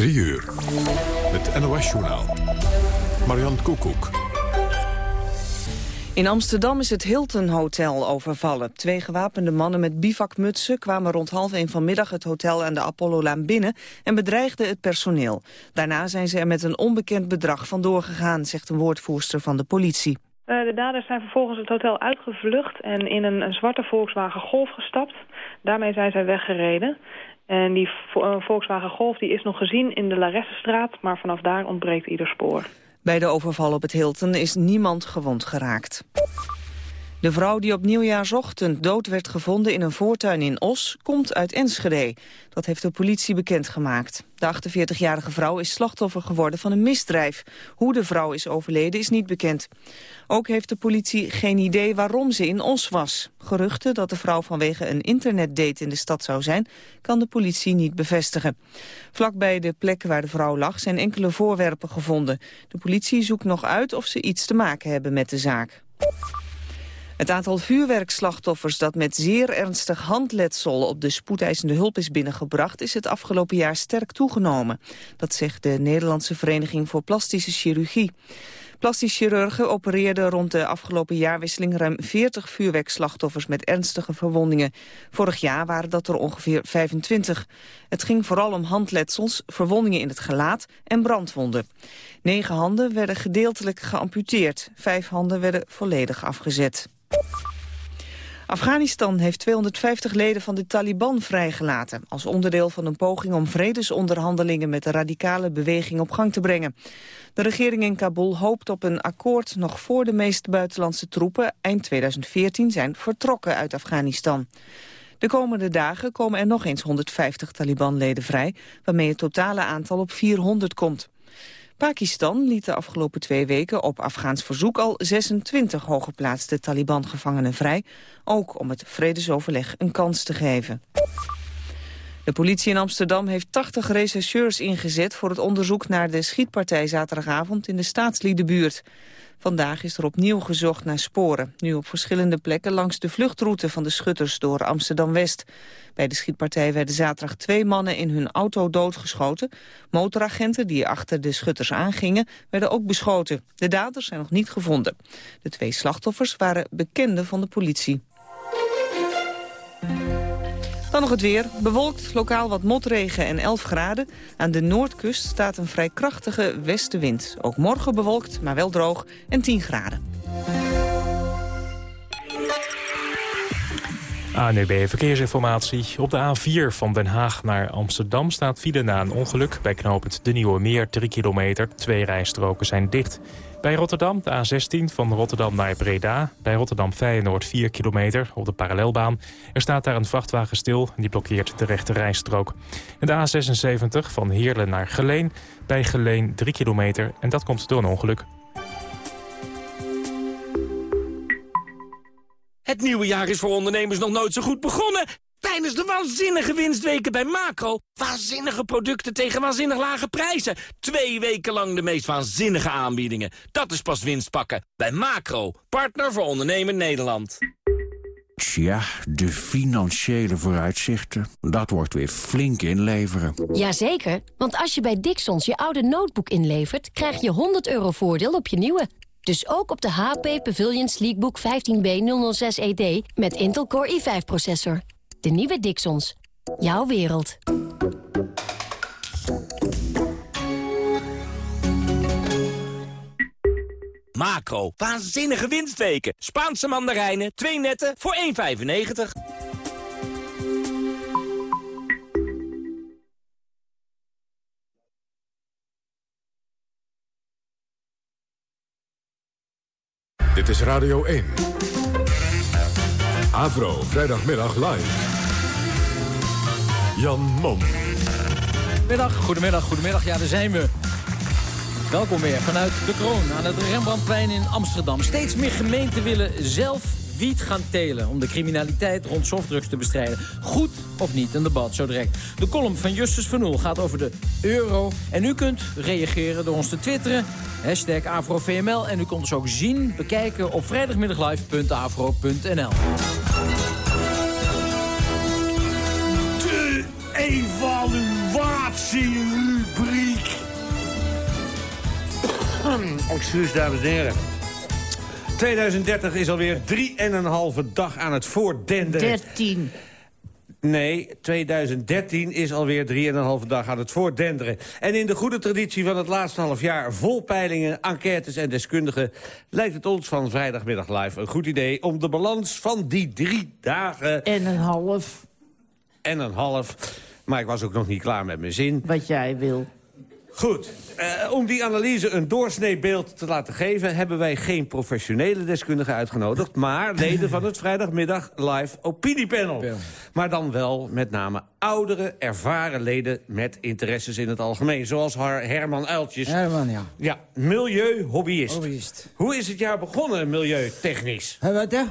3 uur. Het NOS-journaal. Marian Koekoek. In Amsterdam is het Hilton Hotel overvallen. Twee gewapende mannen met bivakmutsen kwamen rond half één vanmiddag het hotel aan de Apollolaan binnen en bedreigden het personeel. Daarna zijn ze er met een onbekend bedrag vandoor gegaan, zegt een woordvoerster van de politie. Eh, de daders zijn vervolgens het hotel uitgevlucht en in een, een zwarte Volkswagen Golf gestapt. Daarmee zijn zij weggereden. En die eh, Volkswagen Golf die is nog gezien in de Laressenstraat, maar vanaf daar ontbreekt ieder spoor. Bij de overval op het Hilton is niemand gewond geraakt. De vrouw die op nieuwjaarsochtend dood werd gevonden in een voortuin in Os... komt uit Enschede. Dat heeft de politie bekendgemaakt. De 48-jarige vrouw is slachtoffer geworden van een misdrijf. Hoe de vrouw is overleden is niet bekend. Ook heeft de politie geen idee waarom ze in Os was. Geruchten dat de vrouw vanwege een internetdate in de stad zou zijn... kan de politie niet bevestigen. Vlakbij de plek waar de vrouw lag zijn enkele voorwerpen gevonden. De politie zoekt nog uit of ze iets te maken hebben met de zaak. Het aantal vuurwerkslachtoffers dat met zeer ernstig handletsel op de spoedeisende hulp is binnengebracht is het afgelopen jaar sterk toegenomen. Dat zegt de Nederlandse Vereniging voor Plastische Chirurgie. Plastisch chirurgen opereerden rond de afgelopen jaarwisseling ruim 40 vuurwerkslachtoffers met ernstige verwondingen. Vorig jaar waren dat er ongeveer 25. Het ging vooral om handletsels, verwondingen in het gelaat en brandwonden. Negen handen werden gedeeltelijk geamputeerd. Vijf handen werden volledig afgezet. Afghanistan heeft 250 leden van de Taliban vrijgelaten... als onderdeel van een poging om vredesonderhandelingen... met de radicale beweging op gang te brengen. De regering in Kabul hoopt op een akkoord nog voor de meeste buitenlandse troepen... eind 2014 zijn vertrokken uit Afghanistan. De komende dagen komen er nog eens 150 Taliban-leden vrij... waarmee het totale aantal op 400 komt. Pakistan liet de afgelopen twee weken op Afghaans verzoek al 26 hooggeplaatste Taliban-gevangenen vrij, ook om het vredesoverleg een kans te geven. De politie in Amsterdam heeft 80 rechercheurs ingezet voor het onderzoek naar de schietpartij zaterdagavond in de staatsliedenbuurt. Vandaag is er opnieuw gezocht naar sporen. Nu op verschillende plekken langs de vluchtroute van de schutters door Amsterdam-West. Bij de schietpartij werden zaterdag twee mannen in hun auto doodgeschoten. Motoragenten die achter de schutters aangingen werden ook beschoten. De daders zijn nog niet gevonden. De twee slachtoffers waren bekenden van de politie. Dan nog het weer. Bewolkt, lokaal wat motregen en 11 graden. Aan de noordkust staat een vrij krachtige westenwind. Ook morgen bewolkt, maar wel droog en 10 graden. ANUB Verkeersinformatie. Op de A4 van Den Haag naar Amsterdam staat file na een ongeluk. Bij knooppunt De Nieuwe Meer, 3 kilometer. Twee rijstroken zijn dicht. Bij Rotterdam de A16 van Rotterdam naar Breda. Bij Rotterdam Feyenoord 4 kilometer op de parallelbaan. Er staat daar een vrachtwagen stil en die blokkeert de rechte rijstrook. En de A76 van Heerlen naar Geleen. Bij Geleen 3 kilometer en dat komt door een ongeluk. Het nieuwe jaar is voor ondernemers nog nooit zo goed begonnen. Tijdens de waanzinnige winstweken bij Macro. Waanzinnige producten tegen waanzinnig lage prijzen. Twee weken lang de meest waanzinnige aanbiedingen. Dat is pas winst pakken. Bij Macro, partner voor ondernemen Nederland. Tja, de financiële vooruitzichten. Dat wordt weer flink inleveren. Jazeker, want als je bij Dixons je oude notebook inlevert... krijg je 100 euro voordeel op je nieuwe. Dus ook op de HP Pavilion Sleekbook 15B006ED met Intel Core i5-processor. De nieuwe Dixons. Jouw wereld. Macro, waanzinnige winstweken. Spaanse mandarijnen, twee netten voor 1,95. Dit is Radio 1. Avro, vrijdagmiddag live. Jan Mom. Middag, goedemiddag, goedemiddag. Ja, daar zijn we. Welkom weer vanuit de Kroon aan het Rembrandtplein in Amsterdam. Steeds meer gemeenten willen zelf wiet gaan telen... om de criminaliteit rond softdrugs te bestrijden. Goed of niet, een debat zo direct. De column van Justus van gaat over de euro. En u kunt reageren door ons te twitteren. Hashtag AfroVML. En u kunt ons ook zien, bekijken op vrijdagmiddaglive.afro.nl. evaluatierubriek Excuus, dames en heren. 2030 is alweer 3,5 dag aan het voordenderen. 13. Nee, 2013 is alweer 3,5 dag aan het voordenderen. En in de goede traditie van het laatste half jaar... vol peilingen, enquêtes en deskundigen... lijkt het ons van vrijdagmiddag live een goed idee... om de balans van die drie dagen... En een half. En een half. Maar ik was ook nog niet klaar met mijn zin. Wat jij wil. Goed. Uh, om die analyse een doorsneebeeld te laten geven... hebben wij geen professionele deskundigen uitgenodigd... maar leden van het vrijdagmiddag live opiniepanel. Maar dan wel met name oudere, ervaren leden... met interesses in het algemeen. Zoals Herman Uiltjes. Herman, ja. Ja, milieu-hobbyist. Hobbyist. Hoe is het jaar begonnen, milieutechnisch? Uh, wat, hè?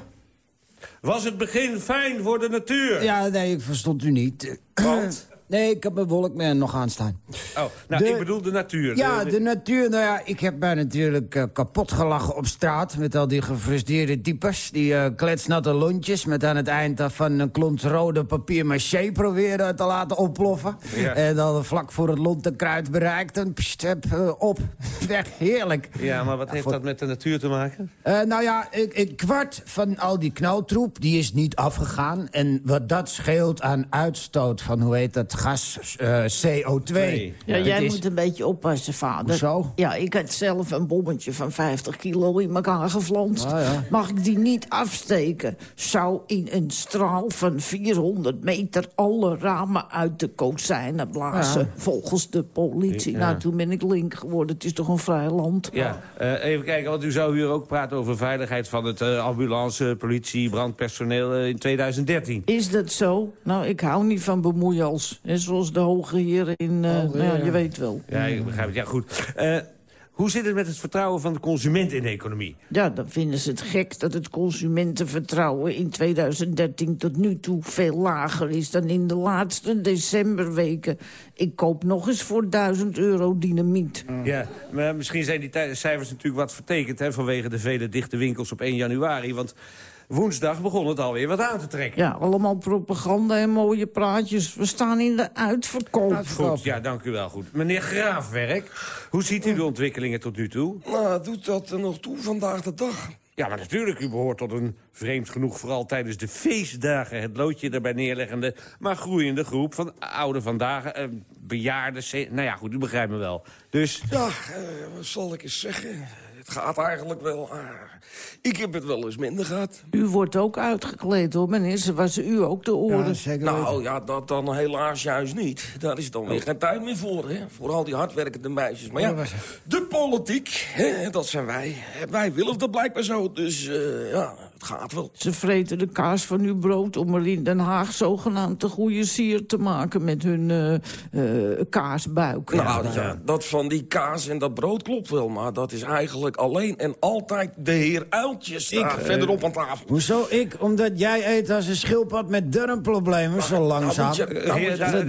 Was het begin fijn voor de natuur? Ja, nee, ik verstond u niet. Want? Nee, ik heb mijn wolkman nog aanstaan. Oh, nou, ik bedoel de natuur. Ja, de, natuur. Nou ja, ik heb mij natuurlijk uh, kapot gelachen op straat... met al die gefrustreerde types. Die uh, kletsnatte lontjes met aan het eind daarvan een klont rode papier maché proberen te laten oploffen. Ja. En dan vlak voor het lontenkruid bereikt en pst, heb, uh, op. Weg, heerlijk. Ja, maar wat ja, heeft voor... dat met de natuur te maken? nou ja, een kwart van al die knaltroep die is niet afgegaan. En wat dat scheelt aan uitstoot van, hoe heet dat gas, uh, CO2. Nee. Ja, jij is... moet een beetje oppassen, vader. Zo? Ja, ik had zelf een bommetje van 50 kilo in elkaar geflanst. Ah, ja. Mag ik die niet afsteken? Zou in een straal van 400 meter alle ramen uit de kozijnen blazen. Ja. Volgens de politie. Nou, toen ben ik link geworden. Het is toch een vrij land. Ja, uh, even kijken, want u zou hier ook praten over veiligheid van het uh, ambulance, politie, brandpersoneel in 2013. Is dat zo? Nou, ik hou niet van bemoeials. En zoals de hoge heren in... Uh, oh, ja, je weet wel. Ja, ik begrijp het. Ja, goed. Uh, hoe zit het met het vertrouwen van de consument in de economie? Ja, dan vinden ze het gek dat het consumentenvertrouwen in 2013 tot nu toe veel lager is dan in de laatste decemberweken. Ik koop nog eens voor 1000 euro dynamiet. Ja, maar misschien zijn die cijfers natuurlijk wat vertekend hè, vanwege de vele dichte winkels op 1 januari. Want woensdag begon het alweer wat aan te trekken. Ja, allemaal propaganda en mooie praatjes. We staan in de uitverkoop. Goed, ja, dank u wel. Goed. Meneer Graafwerk, hoe ziet u de ontwikkelingen tot nu toe? Nou, doet dat er nog toe vandaag de dag? Ja, maar natuurlijk, u behoort tot een vreemd genoeg... vooral tijdens de feestdagen het loodje erbij neerleggende... maar groeiende groep van oude vandaag, eh, bejaarden... Nou ja, goed, u begrijpt me wel. Dus... Ja, uh, wat zal ik eens zeggen? Het gaat eigenlijk wel... Uh, ik heb het wel eens minder gehad. U wordt ook uitgekleed, hoor, meneer. Ze was u ook de oren. Ja, nou, ja, dat dan helaas juist niet. Daar is dan weer oh. geen tijd meer voor, hè. Voor al die hardwerkende meisjes. Maar ja, de politiek, hè, dat zijn wij. Wij willen dat blijkbaar zo. Dus uh, ja, het gaat wel. Ze vreten de kaas van uw brood om er in Den Haag zogenaamd een goede sier te maken met hun uh, uh, kaasbuik. Nou, ja, dat van die kaas en dat brood klopt wel, maar dat is eigenlijk alleen en altijd de heer Uiltjes ik, verderop aan tafel. Hoezo ik? Omdat jij eet als een schildpad met darmproblemen, zo langzaam. dat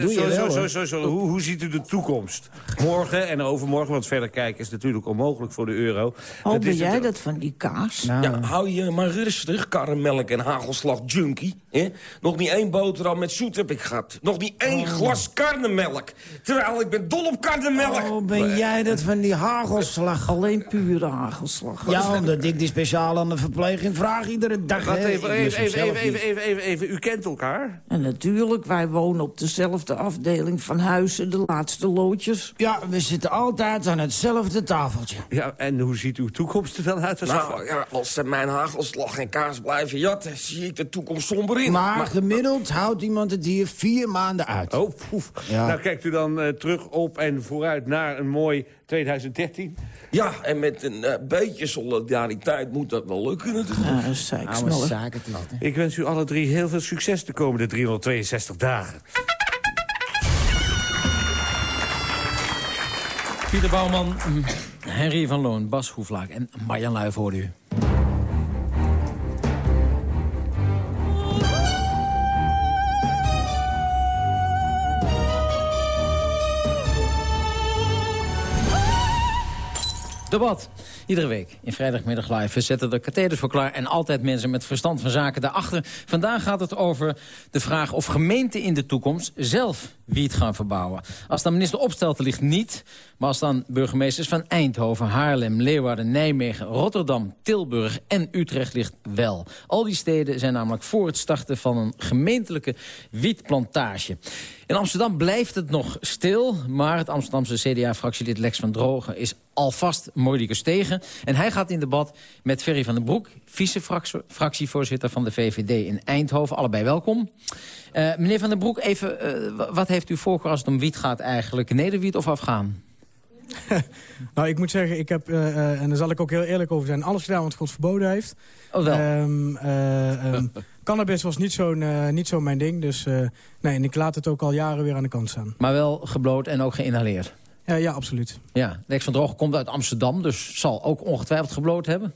doe je wel, zo, zo, zo, hoe, hoe ziet u de toekomst? Morgen en overmorgen, want verder kijken is natuurlijk onmogelijk voor de euro. Oh, ben jij dat van die kaas? Nou. Ja, hou je maar rustig, karremelk en hagelslag junkie. Hè? Nog niet één boterham met zoet heb ik gehad. Nog niet één oh. glas karnemelk. Terwijl ik ben dol op karnemelk. Oh, ben jij dat van die hagelslag? Alleen pure hagelslag. Ja, omdat ik die speciaal aan de verpleging vraag iedere dag. Wacht even, even, even, even, even, even, even, U kent elkaar? En natuurlijk, wij wonen op dezelfde afdeling van huizen, de laatste loodjes. Ja, we zitten altijd aan hetzelfde tafeltje. Ja, en hoe ziet uw toekomst er dan uit? Nou, ja, als ze mijn hagelslag en kaas blijven jatten, zie ik de toekomst somber in. Maar, gemiddeld houdt iemand het hier vier maanden uit. Oh, poef. Ja. Nou, kijkt u dan uh, terug op en vooruit naar een mooi 2013? Ja, en met een uh, beetje solidariteit moet dat wel lukken natuurlijk. Ja, zaken Ik wens u alle drie heel veel succes de komende 362 dagen. Pieter Bouwman, Henry van Loon, Bas Hoeflaak en Marjan Luijf hoorde u. Debat. Iedere week in vrijdagmiddag live. We zetten de katheders voor klaar en altijd mensen met verstand van zaken daarachter. Vandaag gaat het over de vraag of gemeenten in de toekomst zelf wiet gaan verbouwen. Als dan minister Opstelten ligt niet, maar als dan burgemeesters van Eindhoven, Haarlem, Leeuwarden, Nijmegen, Rotterdam, Tilburg en Utrecht ligt wel. Al die steden zijn namelijk voor het starten van een gemeentelijke wietplantage. In Amsterdam blijft het nog stil, maar het Amsterdamse CDA-fractielid Lex van Drogen is alvast moordicus tegen. En hij gaat in debat met Ferry van den Broek, vice-fractievoorzitter van de VVD in Eindhoven. Allebei welkom. Uh, meneer van den Broek, even, uh, wat heeft u voorkeur als het om wiet gaat eigenlijk? Nederwiet of afgaan? nou, ik moet zeggen, ik heb, uh, en daar zal ik ook heel eerlijk over zijn... alles gedaan wat God verboden heeft. Oh, wel. Um, um, cannabis was niet zo niet zo mijn ding, dus nee, en ik laat het ook al jaren weer aan de kant staan. Maar wel gebloot en ook geïnhaleerd? Ja, ja, absoluut. Ja, Lex van Drogen komt uit Amsterdam, dus zal ook ongetwijfeld gebloot hebben?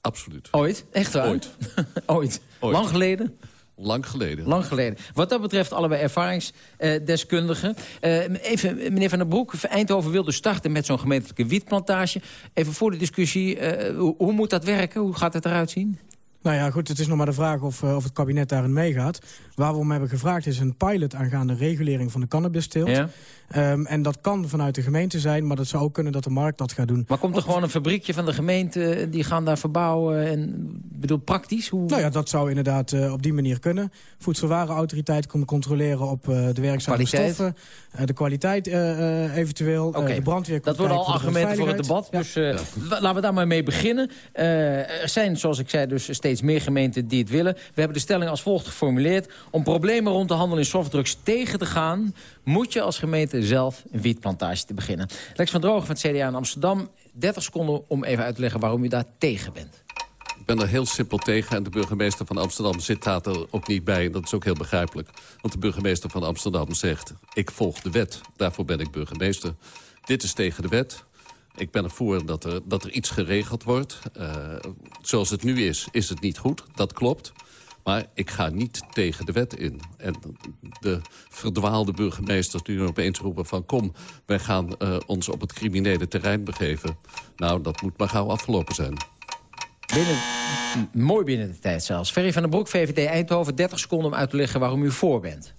Absoluut. Ooit? Echt waar? Ooit. Ooit. Ooit. Lang geleden? Lang geleden. Lang geleden. Wat dat betreft allebei ervaringsdeskundigen. Uh, even, meneer Van der Broek, Eindhoven wilde starten met zo'n gemeentelijke wietplantage. Even voor de discussie, uh, hoe, hoe, moet dat werken? Hoe gaat het eruit zien? Nou ja, goed, het is nog maar de vraag of, uh, of het kabinet daarin meegaat. Waar we om hebben gevraagd is een pilot aangaande regulering van de cannabisteelt. Ja. Um, en dat kan vanuit de gemeente zijn, maar dat zou ook kunnen dat de markt dat gaat doen. Maar komt er gewoon een fabriekje van de gemeente, die gaan daar verbouwen? En, bedoel, praktisch? Hoe... Nou ja, dat zou inderdaad uh, op die manier kunnen. Voedselwarenautoriteit komt controleren op uh, de werkzame stoffen. Uh, de kwaliteit eventueel. Okay. de brandweer Dat worden al argumenten voor het debat. Ja. Dus ja. laten we daar maar mee beginnen. er zijn, zoals ik zei, dus steeds meer gemeenten die het willen. We hebben de stelling als volgt geformuleerd. Om problemen rond de handel in softdrugs tegen te gaan... moet je als gemeente zelf een wietplantage te beginnen. Lex van Drogen van het CDA in Amsterdam. 30 seconden om even uit te leggen waarom u daar tegen bent. Ik ben er heel simpel tegen en de burgemeester van Amsterdam zit daar ook niet bij. En dat is ook heel begrijpelijk. Want de burgemeester van Amsterdam zegt, ik volg de wet. Daarvoor ben ik burgemeester. Dit is tegen de wet. Ik ben ervoor dat er, dat er iets geregeld wordt. Uh, zoals het nu is, is het niet goed. Dat klopt. Maar ik ga niet tegen de wet in. En de verdwaalde burgemeesters die nu opeens roepen van... kom, wij gaan uh, ons op het criminele terrein begeven. Nou, dat moet maar gauw afgelopen zijn. Binnen, mooi binnen de tijd zelfs. Ferry van den Broek, VVD Eindhoven, 30 seconden om uit te leggen waarom u voor bent.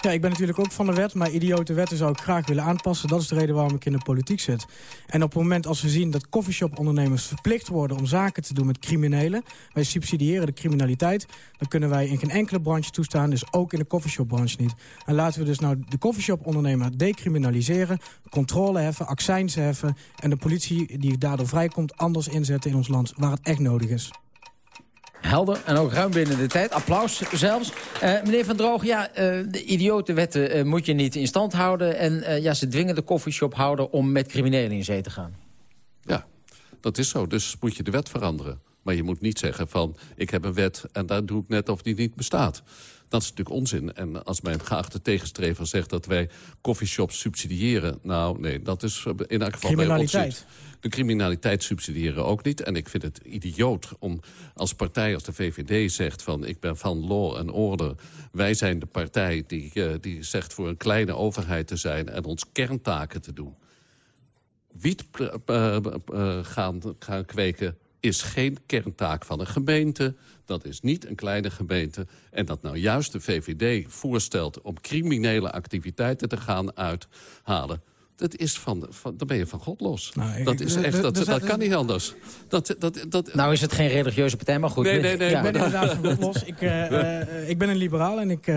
Ja, ik ben natuurlijk ook van de wet, maar idiote wetten zou ik graag willen aanpassen. Dat is de reden waarom ik in de politiek zit. En op het moment als we zien dat coffeeshop-ondernemers verplicht worden om zaken te doen met criminelen, wij subsidiëren de criminaliteit, dan kunnen wij in geen enkele branche toestaan, dus ook in de coffeeshop-branche niet. En laten we dus nou de coffeeshop-ondernemer decriminaliseren, controle heffen, accijns heffen en de politie die daardoor vrijkomt anders inzetten in ons land, waar het echt nodig is. Helder en ook ruim binnen de tijd. Applaus zelfs. Uh, meneer Van Droog, ja, uh, de idiotenwetten uh, moet je niet in stand houden. En ja, ze dwingen de koffieshophouder om met criminelen in zee te gaan. Ja, dat is zo. Dus moet je de wet veranderen. Maar je moet niet zeggen van, ik heb een wet en daar doe ik net of die niet bestaat. Dat is natuurlijk onzin. En als mijn geachte tegenstrever zegt dat wij coffeeshops subsidiëren... nou, nee, dat is in elk geval bij ons niet. De criminaliteit subsidiëren ook niet. En ik vind het idioot om als partij als de VVD zegt van... ik ben van law and order. Wij zijn de partij die, uh, die zegt voor een kleine overheid te zijn... en ons kerntaken te doen. Wiet uh, uh, gaan, gaan kweken is geen kerntaak van een gemeente. Dat is niet een kleine gemeente. En dat nou juist de VVD voorstelt om criminele activiteiten te gaan uithalen... Dat is van, van, dan ben je van God los. Nou, dat is echt, dat, dat kan niet anders. Dat, dat, dat, nou is het geen religieuze partij, maar goed. Nee, nee, nee. Ik ben inderdaad van God los. Ik, uh, uh, ik ben een liberaal en ik, uh,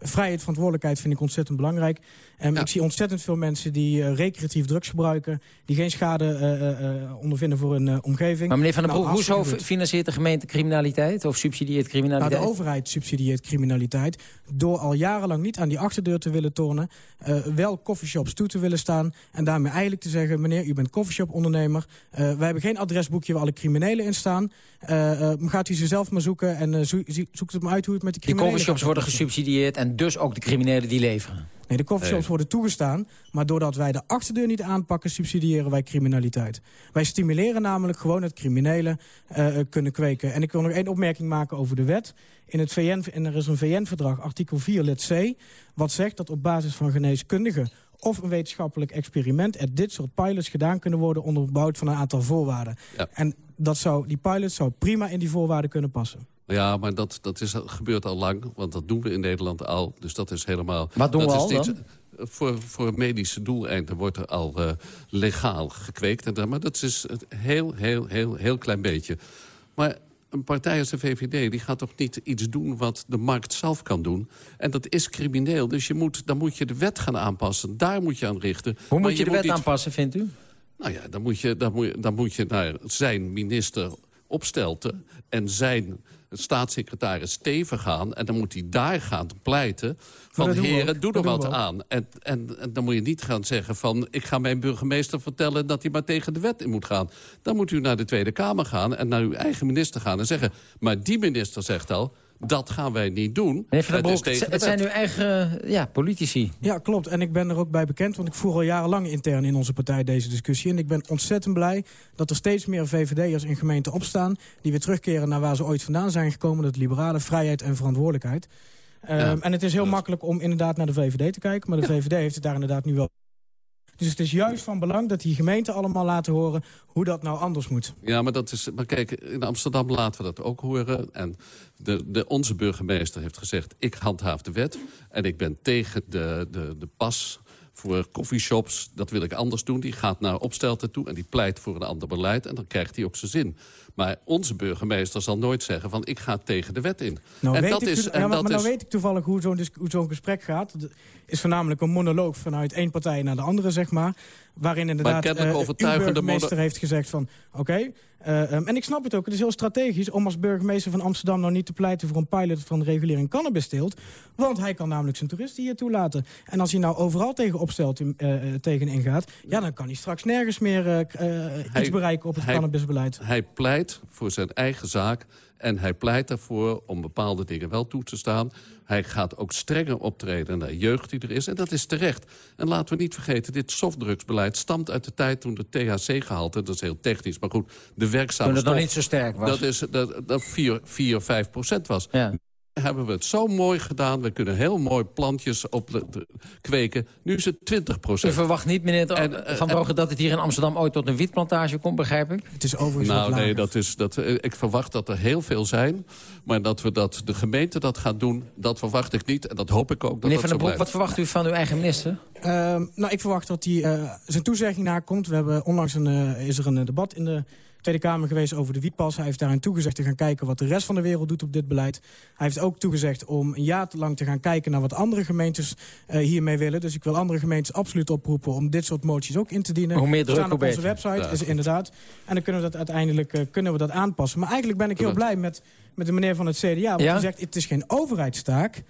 vrijheid verantwoordelijkheid vind ik ontzettend belangrijk. En ja. ik zie ontzettend veel mensen die recreatief drugs gebruiken... die geen schade ondervinden voor hun omgeving. Maar meneer Van der Broek, nou, hoezo financiert de gemeente criminaliteit? Of subsidieert criminaliteit? Nou, de overheid subsidieert criminaliteit... door al jarenlang niet aan die achterdeur te willen tornen... wel coffeeshops toe te willen staan... en daarmee eigenlijk te zeggen, meneer, u bent coffeeshop-ondernemer... Wij hebben geen adresboekje waar alle criminelen in staan. Gaat u ze zelf maar zoeken en zo zoekt het maar uit hoe het met de criminelen... Die coffeeshops worden gesubsidieerd en dus ook de criminelen die leveren. Nee, de coffeeshops worden toegestaan. Maar doordat wij de achterdeur niet aanpakken, subsidiëren wij criminaliteit. Wij stimuleren namelijk gewoon het criminelen uh, kunnen kweken. En ik wil nog één opmerking maken over de wet. In het VN, en er is een VN-verdrag, artikel 4, lid C... wat zegt dat op basis van geneeskundige of een wetenschappelijk experiment... er dit soort pilots gedaan kunnen worden onderbouwd van een aantal voorwaarden. Ja. En dat zou, die pilots zou prima in die voorwaarden kunnen passen. Ja, maar dat, dat is, gebeurt al lang, want dat doen we in Nederland al. Dus dat is helemaal... Wat doen dat we al dan? Voor, voor medische doeleinden wordt er al eh, legaal gekweekt. En, dat- maar dat is een heel, heel, heel, heel klein beetje. Maar een partij als de VVD die gaat toch niet iets doen wat de markt zelf kan doen. En dat is crimineel, dus je moet, dan moet je de wet gaan aanpassen. Daar moet je aan richten. Hoe moet je de wet aanpassen, vindt u? nou ja, dan moet je, dan moet je, dan moet je naar zijn minister Opstelten... en zijn staatssecretaris Steven gaan... en dan moet hij daar gaan pleiten van... heren, doe er wat aan. En, en, en dan moet je niet gaan zeggen van... ik ga mijn burgemeester vertellen dat hij maar tegen de wet in moet gaan. Dan moet u naar de Tweede Kamer gaan en naar uw eigen minister gaan... en zeggen, maar die minister zegt al... dat gaan wij niet doen. Het Broek, zijn uw eigen ja, politici. Ja, klopt. En ik ben er ook bij bekend, want ik voer al jarenlang intern in onze partij deze discussie. En ik ben ontzettend blij dat er steeds meer VVD'ers in gemeenten opstaan... die weer terugkeren naar waar ze ooit vandaan zijn gekomen. Dat liberale vrijheid en verantwoordelijkheid. Ehm, en het is heel makkelijk om inderdaad naar de VVD te kijken. Maar de VVD heeft het daar inderdaad nu wel... Dus het is juist van belang dat die gemeenten allemaal laten horen... hoe dat nou anders moet. Ja, maar, dat is, maar kijk, in Amsterdam laten we dat ook horen. En de, de, onze burgemeester heeft gezegd... ik handhaaf de wet en ik ben tegen de, de, de pas voor coffeeshops. Dat wil ik anders doen. Die gaat naar Opstelten toe en die pleit voor een ander beleid. En dan krijgt hij ook zijn zin. Maar onze burgemeester zal nooit zeggen van... ik ga tegen de wet in. Nou, en weet dat ik is... En ja, maar dat maar nou is weet ik toevallig hoe zo'n dis- hoe zo'n gesprek gaat. Het is voornamelijk een monoloog vanuit één partij naar de andere, zeg maar. Waarin inderdaad eh, overtuigende burgemeester heeft gezegd van... oké, eh, ehm, en ik snap het ook, het is heel strategisch... om als burgemeester van Amsterdam nou niet te pleiten... voor een pilot van regulering cannabisteelt. Want hij kan namelijk zijn toeristen hier toelaten. En als hij nou overal tegen opstelt uh, tegen ingaat... ja, dan kan hij straks nergens meer iets bereiken op het hij- cannabisbeleid. Hij pleit voor zijn eigen zaak en hij pleit ervoor om bepaalde dingen wel toe te staan. Hij gaat ook strenger optreden naar jeugd die er is. En dat is terecht. En laten we niet vergeten, dit softdrugsbeleid stamt uit de tijd toen de THC-gehalte... dat is heel technisch, maar goed, de werkzame Toen het nog niet zo sterk was. Dat, is, dat, dat 4, 4 5 procent was. Ja. Hebben we het zo mooi gedaan. We kunnen heel mooi plantjes op de- de- kweken. Nu is het 20% U procent. verwacht niet, meneer En, eh, Van Drogen, dat het hier in Amsterdam ooit tot een wietplantage komt, begrijp ik? Het is overigens Nou, nee, dat is, dat, eh, ik verwacht dat er heel veel zijn. Maar dat, we dat de gemeente dat gaat doen, dat verwacht ik niet. En dat hoop ik ook dat Meneer dat Van den Broek, wat verwacht u van uw eigen minister? Ehm, nou, ik verwacht dat hij eh, zijn toezegging nakomt. We hebben onlangs een, is er een debat in de Tweede Kamer geweest over de wietpas. Hij heeft daarin toegezegd te gaan kijken wat de rest van de wereld doet op dit beleid. Hij heeft ook toegezegd om een jaar lang te gaan kijken naar wat andere gemeentes eh, hiermee willen. Dus ik wil andere gemeentes absoluut oproepen om dit soort moties ook in te dienen. Hoe meer druk, staan op onze website, Ja. is inderdaad. En dan kunnen we dat uiteindelijk eh, kunnen we dat aanpassen. Maar eigenlijk ben ik heel blij met, met de meneer van het CDA. Want Ja? hij zegt, het is geen overheidstaak.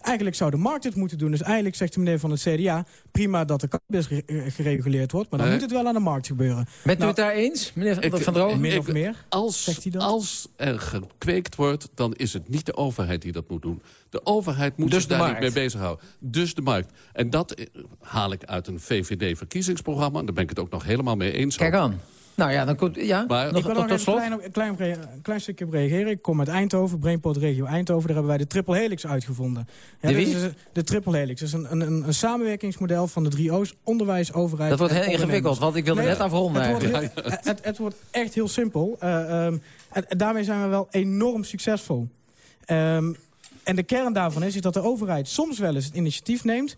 Eigenlijk zou de markt het moeten doen. Dus eigenlijk zegt de meneer van het CDA... prima dat de cannabis ge- gereguleerd wordt... maar dan Nee. moet het wel aan de markt gebeuren. Bent u Nou, het daar eens, meneer Ik- Van Drogen? Min ik- of meer? Als, als er gekweekt wordt, dan is het niet de overheid die dat moet doen. De overheid moet Dus zich daar markt. niet mee bezighouden. Dus de markt. En dat eh, haal ik uit een VVD-verkiezingsprogramma. Daar ben ik het ook nog helemaal mee eens. Kijk aan. Nou ja, dan komt... Ja, Maar- nog ik wil tot, nog tot even slot. een klein, klein, stukje op reageren. Ik kom uit Eindhoven, Brainport Regio Eindhoven. Daar hebben wij de triple helix uitgevonden. Ja, De wie? is, eh, de triple helix. Dat is een, een, een, samenwerkingsmodel van de drie O's. Onderwijs, overheid Dat wordt heel ingewikkeld, want ik wilde Nee, net afronden het wordt, heel- het, het wordt echt heel simpel. En, en daarmee zijn we wel enorm succesvol. Ehm, en de kern daarvan is, is dat de overheid soms wel eens het initiatief neemt...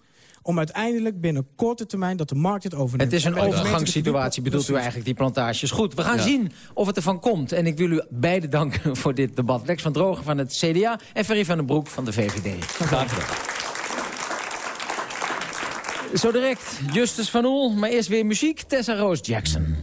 om uiteindelijk binnen korte termijn dat de markt het overneemt. Het is een overgangssituatie, bedoelt u eigenlijk, die plantages. Goed, we gaan Ja. zien of het ervan komt. En ik wil u beiden danken voor dit debat. Lex van Drogen van het CDA en Ferry van den Broek van de VVD. Graag gedaan. Zo direct Justus van Oel, maar eerst weer muziek. Tessa Rose Jackson.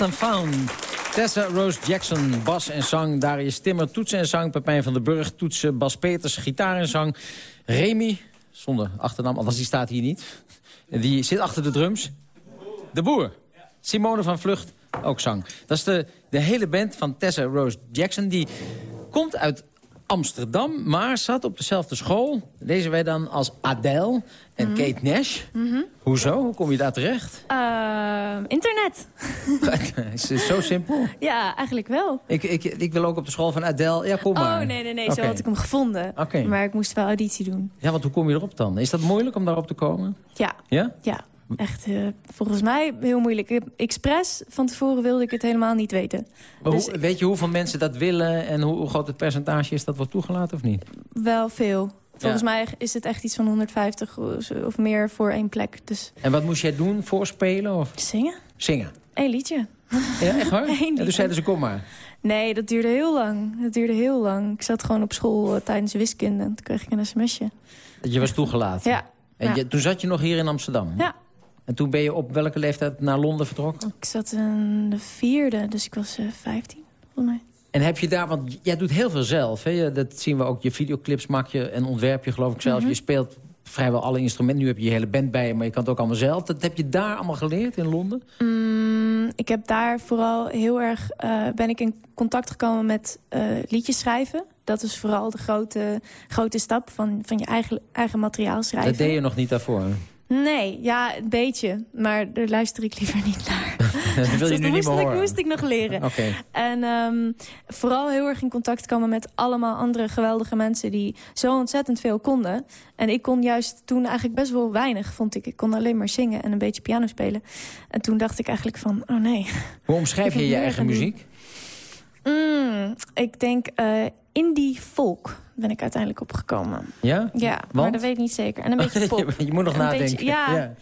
Lost and. Tessa Rose Jackson, bas en zang. Darius Timmer, toetsen en zang. Pepijn van den Burg, toetsen. Bas Peters, gitaar en zang. Remy, zonder achternaam, althans die staat hier niet. Die zit achter de drums. De Boer. Simone van Vlucht, ook zang. Dat is de, de hele band van Tessa Rose Jackson. Die komt uit Amsterdam, maar zat op dezelfde school. Lezen wij dan als Adele en Mhm. Kate Nash. Mhm. Hoezo? Hoe kom je daar terecht? Eh, internet. Is het zo simpel? Ja, eigenlijk wel. Ik, ik, ik wil ook op de school van Adele. Ja, kom maar. Oh, nee, nee, nee. Zo had ik hem gevonden. Oké. Maar ik moest wel auditie doen. Ja, want hoe kom je erop dan? Is dat moeilijk om daarop te komen? Ja. Ja? Ja. Echt, eh, volgens mij heel moeilijk. Ik heb expres van tevoren wilde ik het helemaal niet weten. Maar Dus hoe, weet je hoeveel mensen dat willen en hoe, hoe groot het percentage is dat wordt toegelaten of niet? wel veel. Volgens Ja. mij is het echt iets van 150 of meer voor één plek. Dus En wat moest jij doen? Voorspelen of zingen? zingen? Eén liedje. Ja, echt waar? Eén Ja, dus zeiden ze, kom maar. Nee, dat duurde heel lang. Dat duurde heel lang. Ik zat gewoon op school eh, tijdens wiskunde. En toen kreeg ik een sms'je. Dat je was toegelaten. Ja. En Ja. je, toen zat je nog hier in Amsterdam? Ja. En toen ben je op welke leeftijd naar Londen vertrokken? Ik zat in de vierde, dus ik was eh 15, volgens mij. En heb je daar, want jij doet heel veel zelf. Hè? Dat zien we ook, je videoclips maak je en ontwerp je geloof ik zelf. Mhm. Je speelt vrijwel alle instrumenten. Nu heb je je hele band bij je, maar je kan het ook allemaal zelf. Dat heb je daar allemaal geleerd in Londen? Mm, ik heb daar vooral heel erg... eh, ben ik in contact gekomen met eh, liedjes schrijven. Dat is vooral de grote, grote stap van, van je eigen, eigen materiaal schrijven. Dat deed je nog niet daarvoor. Nee, ja, een beetje. Maar daar luister ik liever niet naar. Dat wil je Dus nu niet meer moest, ik- horen. moest ik nog leren. En ehm, vooral heel erg in contact komen met allemaal andere geweldige mensen... die zo ontzettend veel konden. En ik kon juist toen eigenlijk best wel weinig, vond ik. Ik kon alleen maar zingen en een beetje piano spelen. En toen dacht ik eigenlijk van, oh nee. Hoe omschrijf je je eigen muziek? Mm, ik denk eh, indie folk ben ik uiteindelijk opgekomen. Ja? Ja, maar dat weet ik niet zeker. En een beetje pop. je moet nog nadenken. beetje- ja.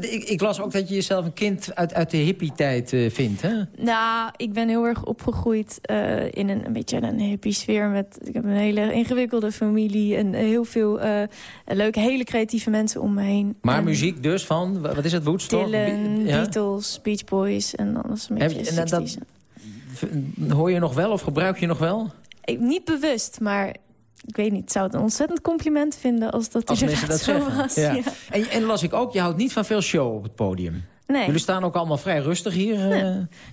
Ik, ik las ook dat je jezelf een kind uit, uit de hippie-tijd eh, vindt, hè? Nou, ik ben heel erg opgegroeid eh, in een, een beetje een hippie sfeer. Met, ik heb een hele ingewikkelde familie en heel veel eh, leuke, hele creatieve mensen om me heen. Maar En muziek dus van, wa- wat is het, Woodstock? Dylan, ja? Beatles, Beach Boys en alles een beetje je- en dat- 60s. V- Hoor je nog wel of gebruik je nog wel? Ik, niet bewust, maar ik weet niet. Zou het een ontzettend compliment vinden als dat Als inderdaad dat zo zeggen. was. Ja. ja. En, en las ik ook, je houdt niet van veel show op het podium. Nee. Jullie staan ook allemaal vrij rustig hier. eh.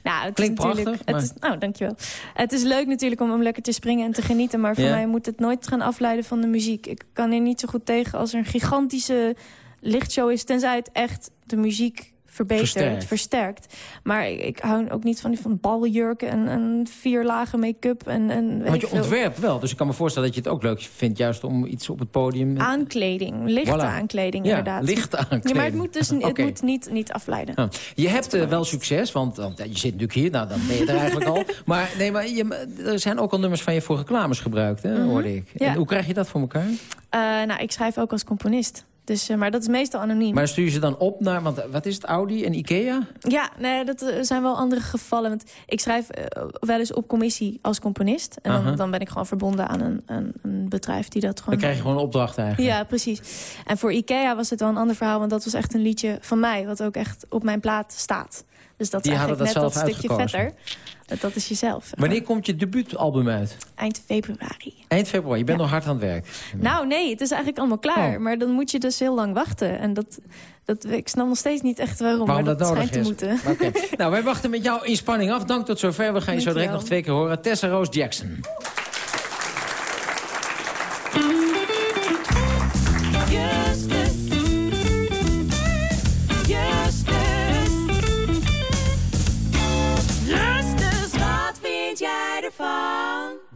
Nou, het Klinkt is natuurlijk, prachtig, maar- Het is, nou, dankjewel. Het is leuk natuurlijk om, om lekker te springen en te genieten. Maar voor Ja. mij moet het nooit gaan afleiden van de muziek. Ik kan er niet zo goed tegen als er een gigantische lichtshow is. Tenzij het echt de muziek verbetert, Versterkt. versterkt. Maar ik, ik hou ook niet van die van baljurken en, en vier lagen make-up. En, en Want je veel. ontwerpt wel, dus ik kan me voorstellen dat je het ook leuk vindt... juist om iets op het podium... Aankleding, lichte Voilà. aankleding Ja, inderdaad. lichte Ja, maar het aankleding. moet dus het moet niet, niet afleiden. Ja. Je hebt eh, wel succes, want, want ja, je zit natuurlijk hier, nou dan ben je er eigenlijk al. Maar, nee, maar je, er zijn ook al nummers van je voor reclames gebruikt, hè, Mhm. hoorde ik. En hoe krijg je dat voor elkaar? Eh, nou, ik schrijf ook als componist. Dus, eh, maar dat is meestal anoniem. Maar stuur je ze dan op naar, want wat is het, Audi en Ikea? Ja, nee, dat eh, zijn wel andere gevallen. Want ik schrijf eh, wel eens op commissie als componist. En dan, dan ben ik gewoon verbonden aan een, een, een bedrijf die dat gewoon... Dan krijg je gewoon een opdracht eigenlijk. Ja, precies. En voor Ikea was het wel een ander verhaal. Want dat was echt een liedje van mij. Wat ook echt op mijn plaat staat. Dus dat Die is eigenlijk net dat stukje uitgekozen. vetter. Dat, is jezelf. Wanneer komt je debuutalbum uit? Eind februari. Eind februari, je bent nog hard aan het werk. Nou nee, het is eigenlijk allemaal klaar. Oh. Maar dan moet je dus heel lang wachten. En dat, dat, ik snap nog steeds niet echt waarom. Waarom maar dat, dat, nodig te moeten. Nou, wij wachten met jou in spanning af. Dank tot zover. We gaan je zo direct nog twee keer horen. Tessa Roos Jackson.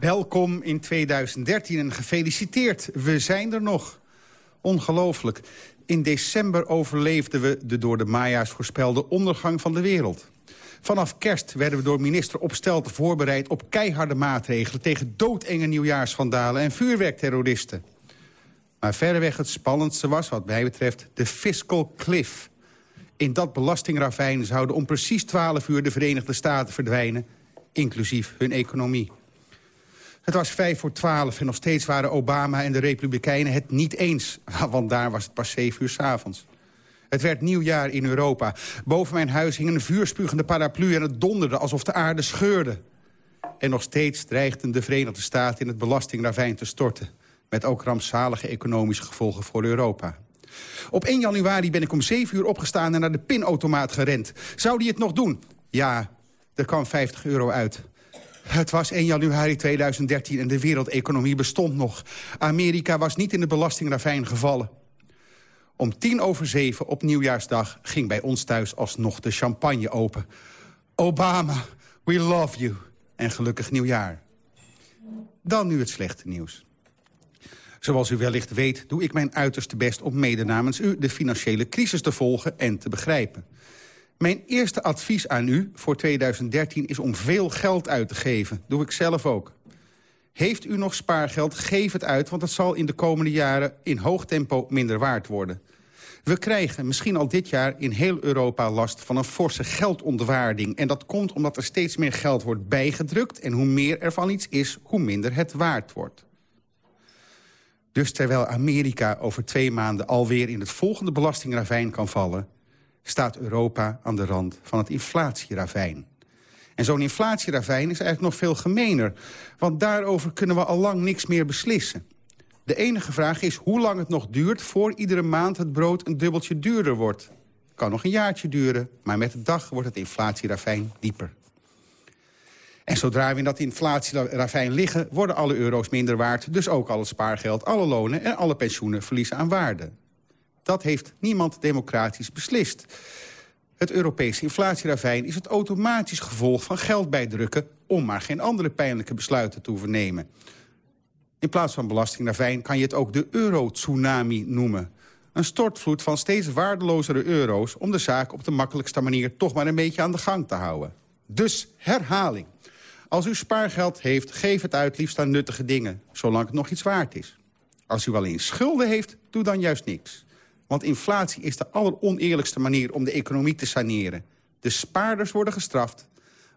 Welkom in 2013 en gefeliciteerd. We zijn er nog. Ongelooflijk. In december overleefden we de door de Maya's voorspelde ondergang van de wereld. Vanaf kerst werden we door minister Opstelten voorbereid op keiharde maatregelen... tegen doodenge nieuwjaarsvandalen en vuurwerkterroristen. Maar verreweg het spannendste was, wat mij betreft, de fiscal cliff. In dat belastingravijn zouden om precies 12 uur de Verenigde Staten verdwijnen... inclusief hun economie. Het was vijf voor twaalf en nog steeds waren Obama en de Republikeinen het niet eens. Want daar was het pas zeven uur 's avonds. Het werd nieuwjaar in Europa. Boven mijn huis hing een vuurspugende paraplu en het donderde alsof de aarde scheurde. En nog steeds dreigden de Verenigde Staten in het belastingravijn te storten. Met ook rampzalige economische gevolgen voor Europa. Op 1 januari ben ik om 7 uur opgestaan en naar de pinautomaat gerend. Zou die het nog doen? Ja, er kwam 50 euro uit. Het was 1 januari 2013 en de wereldeconomie bestond nog. Amerika was niet in de belastingravijn gevallen. Om tien over zeven op nieuwjaarsdag ging bij ons thuis alsnog de champagne open. Obama, we love you. En gelukkig nieuwjaar. Dan nu het slechte nieuws. Zoals u wellicht weet doe ik mijn uiterste best om mede namens u de financiële crisis te volgen en te begrijpen. Mijn eerste advies aan u voor 2013 is om veel geld uit te geven. Doe ik zelf ook. Heeft u nog spaargeld, geef het uit, want het zal in de komende jaren in hoog tempo minder waard worden. We krijgen misschien al dit jaar in heel Europa last van een forse geldontwaarding. En dat komt omdat er steeds meer geld wordt bijgedrukt... en hoe meer er van iets is, hoe minder het waard wordt. Dus terwijl Amerika over twee maanden alweer in het volgende belastingravijn kan vallen... staat Europa aan de rand van het inflatieravijn. En zo'n inflatieravijn is eigenlijk nog veel gemener. Want daarover kunnen we al lang niks meer beslissen. De enige vraag is hoe lang het nog duurt... voor iedere maand het brood een dubbeltje duurder wordt. Kan nog een jaartje duren, maar met de dag wordt het inflatieravijn dieper. En zodra we in dat inflatieravijn liggen... worden alle euro's minder waard, dus ook al het spaargeld... alle lonen en alle pensioenen verliezen aan waarde. Dat heeft niemand democratisch beslist. Het Europese inflatieravijn is het automatisch gevolg van geld bijdrukken... om maar geen andere pijnlijke besluiten te hoeven nemen. In plaats van belastingravijn kan je het ook de euro-tsunami noemen. Een stortvloed van steeds waardelozere euro's... om de zaak op de makkelijkste manier toch maar een beetje aan de gang te houden. Dus herhaling. Als u spaargeld heeft, geef het uit liefst aan nuttige dingen... zolang het nog iets waard is. Als u alleen schulden heeft, doe dan juist niks. Want inflatie is de alleroneerlijkste manier om de economie te saneren. De spaarders worden gestraft.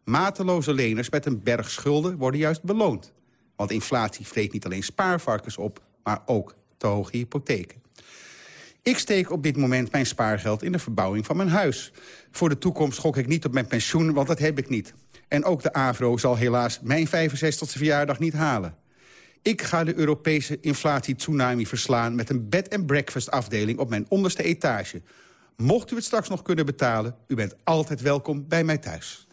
Mateloze leners met een berg schulden worden juist beloond. Want inflatie vreet niet alleen spaarvarkens op, maar ook te hoge hypotheken. Ik steek op dit moment mijn spaargeld in de verbouwing van mijn huis. Voor de toekomst gok ik niet op mijn pensioen, want dat heb ik niet. En ook de AVRO zal helaas mijn 65e verjaardag niet halen. Ik ga de Europese inflatie-tsunami verslaan... met een bed-and-breakfast afdeling op mijn onderste etage. Mocht u het straks nog kunnen betalen, u bent altijd welkom bij mij thuis.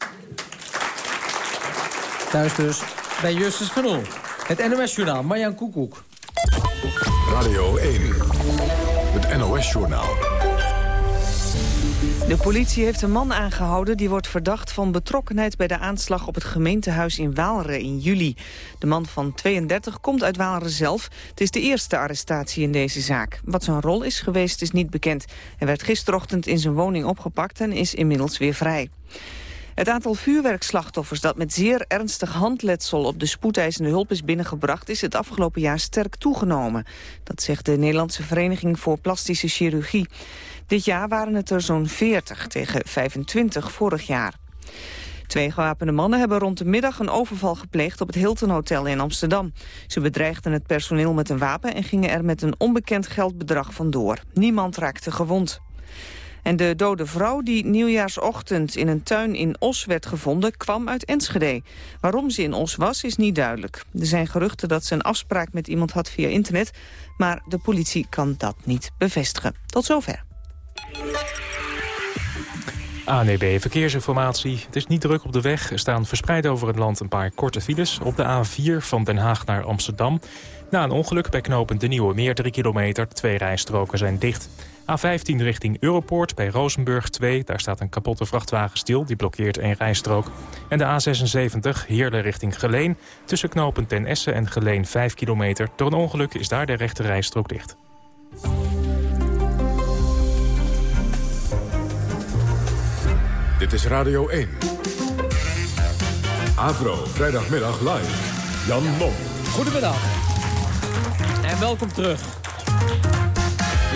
Thuis dus bij Justus van Oel. Het NOS-journaal, Marjan Koekoek. Radio 1, het NOS-journaal. De politie heeft een man aangehouden die wordt verdacht van betrokkenheid bij de aanslag op het gemeentehuis in Waalre in juli. De man van 32 komt uit Waalre zelf. Het is de eerste arrestatie in deze zaak. Wat zijn rol is geweest is niet bekend. Hij werd gisterochtend in zijn woning opgepakt en is inmiddels weer vrij. Het aantal vuurwerkslachtoffers dat met zeer ernstig handletsel op de spoedeisende hulp is binnengebracht is het afgelopen jaar sterk toegenomen. Dat zegt de Nederlandse Vereniging voor Plastische Chirurgie. Dit jaar waren het er zo'n 40 tegen 25 vorig jaar. Twee gewapende mannen hebben rond de middag een overval gepleegd op het Hilton Hotel in Amsterdam. Ze bedreigden het personeel met een wapen en gingen er met een onbekend geldbedrag vandoor. Niemand raakte gewond. En de dode vrouw die nieuwjaarsochtend in een tuin in Os werd gevonden... kwam uit Enschede. Waarom ze in Os was, is niet duidelijk. Er zijn geruchten dat ze een afspraak met iemand had via internet... maar de politie kan dat niet bevestigen. Tot zover. ANEB Verkeersinformatie. Het is niet druk op de weg. Er staan verspreid over het land een paar korte files. Op de A4 van Den Haag naar Amsterdam. Na een ongeluk bij knooppunt De Nieuwe Meer 3 kilometer. Twee rijstroken zijn dicht. A15 richting Europoort bij Rozenburg 2. Daar staat een kapotte vrachtwagen stil. Die blokkeert één rijstrook. En de A76 Heerlen richting Geleen. Tussen knooppunt Ten Essen en Geleen 5 kilometer. Door een ongeluk is daar de rechte rijstrook dicht. Dit is Radio 1. Avro, vrijdagmiddag live. Jan Mom. Goedemiddag. En welkom terug.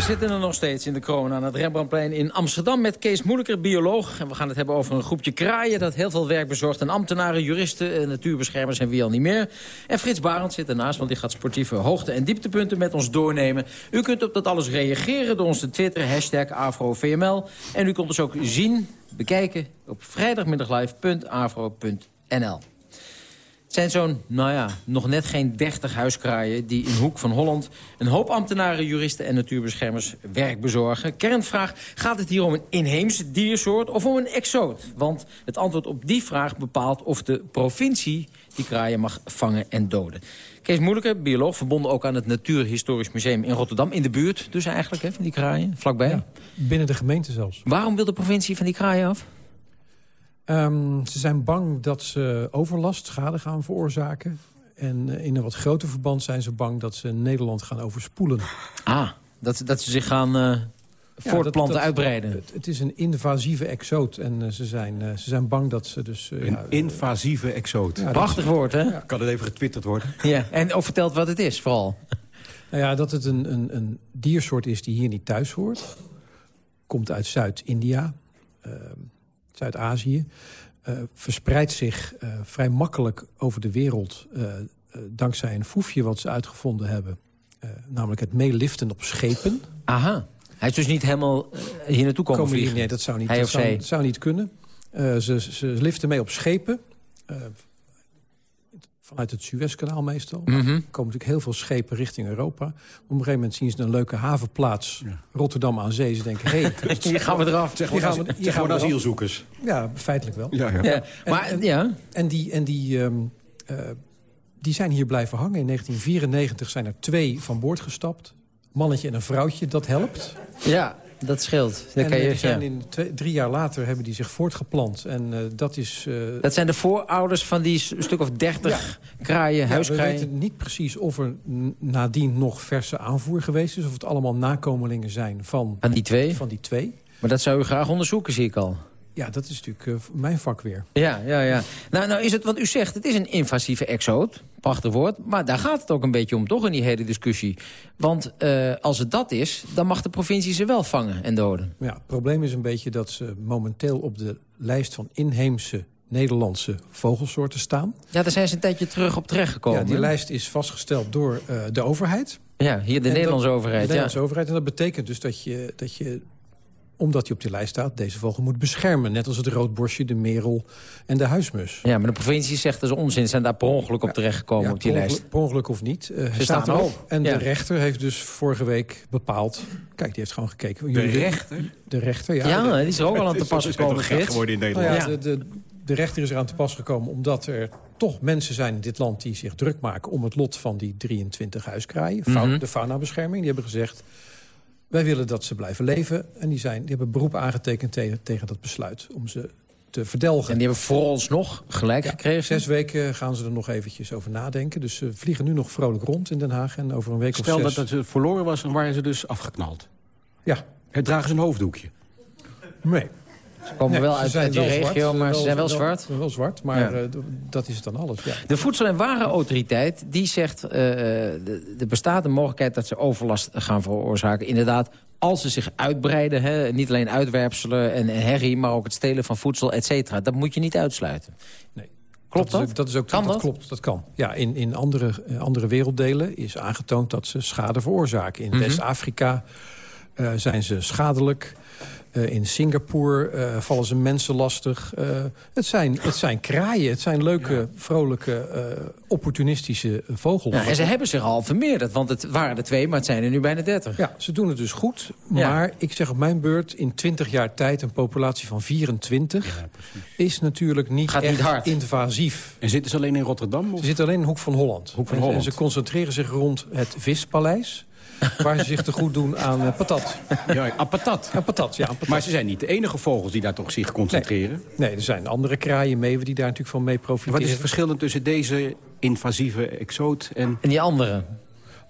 We zitten er nog steeds in de kroon aan het Rembrandtplein in Amsterdam... met Kees Moeilijker, bioloog. En we gaan het hebben over een groepje kraaien... dat heel veel werk bezorgt aan ambtenaren, juristen, eh, natuurbeschermers en wie al niet meer. En Frits Barend zit ernaast, want die gaat sportieve hoogte- en dieptepunten met ons doornemen. U kunt op dat alles reageren door ons te twitteren, hashtag AfroVML. En u kunt ons ook zien, bekijken op vrijdagmiddaglive.afro.nl. Het zijn zo'n, nou ja, nog net geen 30 huiskraaien... die in Hoek van Holland een hoop ambtenaren, juristen en natuurbeschermers werk bezorgen. Kernvraag, gaat het hier om een inheemse diersoort of om een exoot? Want het antwoord op die vraag bepaalt of de provincie die kraaien mag vangen en doden. Kees Moeilijke, bioloog, verbonden ook aan het Natuurhistorisch Museum in Rotterdam. In de buurt dus eigenlijk, hè, van die kraaien, vlakbij. Binnen de gemeente zelfs. Waarom wil de provincie van die kraaien af? Ehm, ze zijn bang dat ze overlast, schade gaan veroorzaken. En eh, in een wat groter verband zijn ze bang dat ze Nederland gaan overspoelen. Ah, dat, dat ze zich gaan eh, Ja, voortplanten, dat- dat- uitbreiden. Het, het is een invasieve exoot en eh, ze, zijn, eh, ze zijn bang dat ze dus... eh, Een ja, invasieve exoot. Ja, dat- Prachtig woord, hè? Kan het even getwitterd worden? Ja, en ook vertelt wat het is, vooral. Nou ja, dat het een, een, een diersoort is die hier niet thuis hoort. Komt uit Zuid-India, eh, Zuid-Azië. eh, verspreidt zich eh, vrij makkelijk over de wereld... eh, dankzij een foefje wat ze uitgevonden hebben. Namelijk het meeliften op schepen. Aha. Hij is dus niet helemaal hier naartoe komen, vliegen. nee, dat zou niet, dat zou, zij. dat zou niet kunnen. Ze, ze liften mee op schepen. Vanuit het Suezkanaal meestal. Mhm. Er komen natuurlijk heel veel schepen richting Europa. Op een gegeven moment zien ze een leuke havenplaats. Rotterdam aan zee. Ze denken, hé, hey, Hier gaan we eraf. Zeg Hier gaan we- hier gaan gewoon we eraf. asielzoekers. Ja, feitelijk wel. Ja, ja. Ja, maar en, ja. En die, en die, ehm, eh, die zijn hier blijven hangen. In 1994 zijn er twee van boord gestapt. Mannetje en een vrouwtje, dat helpt. Ja. Dat scheelt. Dan En kan eh, je, zijn ja. in twee, drie jaar later hebben die zich voortgeplant. En eh, dat is... eh, Dat zijn de voorouders van die stuk of dertig kraaien, Ja, we huiskraaien. weten niet precies of er nadien nog verse aanvoer geweest is... of het allemaal nakomelingen zijn van, Van die twee? van die twee. Maar dat zou u graag onderzoeken, zie ik al. Ja, dat is natuurlijk eh, mijn vak weer. Ja, ja, ja. Nou, nou is het, want u zegt, het is een invasieve exoot. Prachtig woord. Maar daar gaat het ook een beetje om, toch, in die hele discussie. Want eh, als het dat is, dan mag de provincie ze wel vangen en doden. Ja, het probleem is een beetje dat ze momenteel op de lijst van inheemse Nederlandse vogelsoorten staan. Ja, daar zijn ze een tijdje terug op terechtgekomen. Ja, die lijst is vastgesteld door eh, de overheid. Ja, hier de En Nederlandse dat- overheid. De Nederlandse ja. overheid. En dat betekent dus dat je, dat je, omdat hij op die lijst staat... deze vogel moet beschermen. Net als het roodborstje, de merel en de huismus. Ja, maar de provincie zegt dat is onzin. Ze zijn daar per ongeluk op terechtgekomen Ja, op die per lijst. Per ongeluk of niet. eh, Ze staat staan erop. En Ja. de rechter heeft dus vorige week bepaald... Kijk, die heeft gewoon gekeken. De rechter? De rechter, ja. Ja, De- die is er ook al aan te Het is- pas het is gekomen, gek Frits? geworden in Nou Nederland. ja, de, de, de rechter is eraan te pas gekomen omdat er toch mensen zijn in dit land... die zich druk maken om het lot van die 23 huiskraaien. Fau- Mhm. De faunabescherming. Die hebben gezegd, wij willen dat ze blijven leven. En die, zijn, die hebben beroep aangetekend tegen, tegen dat besluit om ze te verdelgen. En die hebben vooralsnog gelijk gekregen. Zes weken gaan ze er nog eventjes over nadenken. Dus ze vliegen nu nog vrolijk rond in Den Haag. En over een week Stel of dat zes... het verloren was, dan waren ze dus afgeknald. Ja. Het dragen ze een hoofddoekje. Nee. Ze komen Nee, wel ze uit, uit die wel regio, zwart, maar ze wel- zijn wel wel- zwart. Wel zwart, maar Ja. eh, dat is het dan alles. Ja. De Voedsel- en Warenautoriteit die zegt... eh de, er bestaat een mogelijkheid dat ze overlast gaan veroorzaken. Inderdaad, als ze zich uitbreiden. Hè, niet alleen uitwerpselen en, en herrie... maar ook het stelen van voedsel, et cetera. Dat moet je niet uitsluiten. Nee. Klopt dat? dat? Is ook, dat is ook, Kan dat, dat? klopt, dat kan. Ja, in, in andere, eh, andere werelddelen is aangetoond dat ze schade veroorzaken. In Mhm. West-Afrika eh, zijn ze schadelijk. Eh, in Singapore eh, vallen ze mensen lastig. Eh, het, zijn, het zijn kraaien. Het zijn leuke, vrolijke, eh, opportunistische vogels. Ja, en ze hebben zich al vermeerderd, want het waren er twee, maar het zijn er nu bijna dertig. Ja, ze doen het dus goed. Ja. Maar ik zeg op mijn beurt, in 20 jaar tijd een populatie van 24... is natuurlijk niet Gaat niet echt hard. invasief. En zitten ze alleen in Rotterdam? Of? Ze zitten alleen in hoek van Holland. Hoek van En- Holland. En ze concentreren zich rond het Vispaleis... waar ze zich te goed doen aan eh, patat. Ja, aan patat. Aan patat, ja. aan patat. Maar ze zijn niet de enige vogels die daar toch zich concentreren. Nee, er zijn andere kraaien, meeuwen die daar natuurlijk van mee Wat profiteren. is het verschil tussen deze invasieve exoot en... En die andere,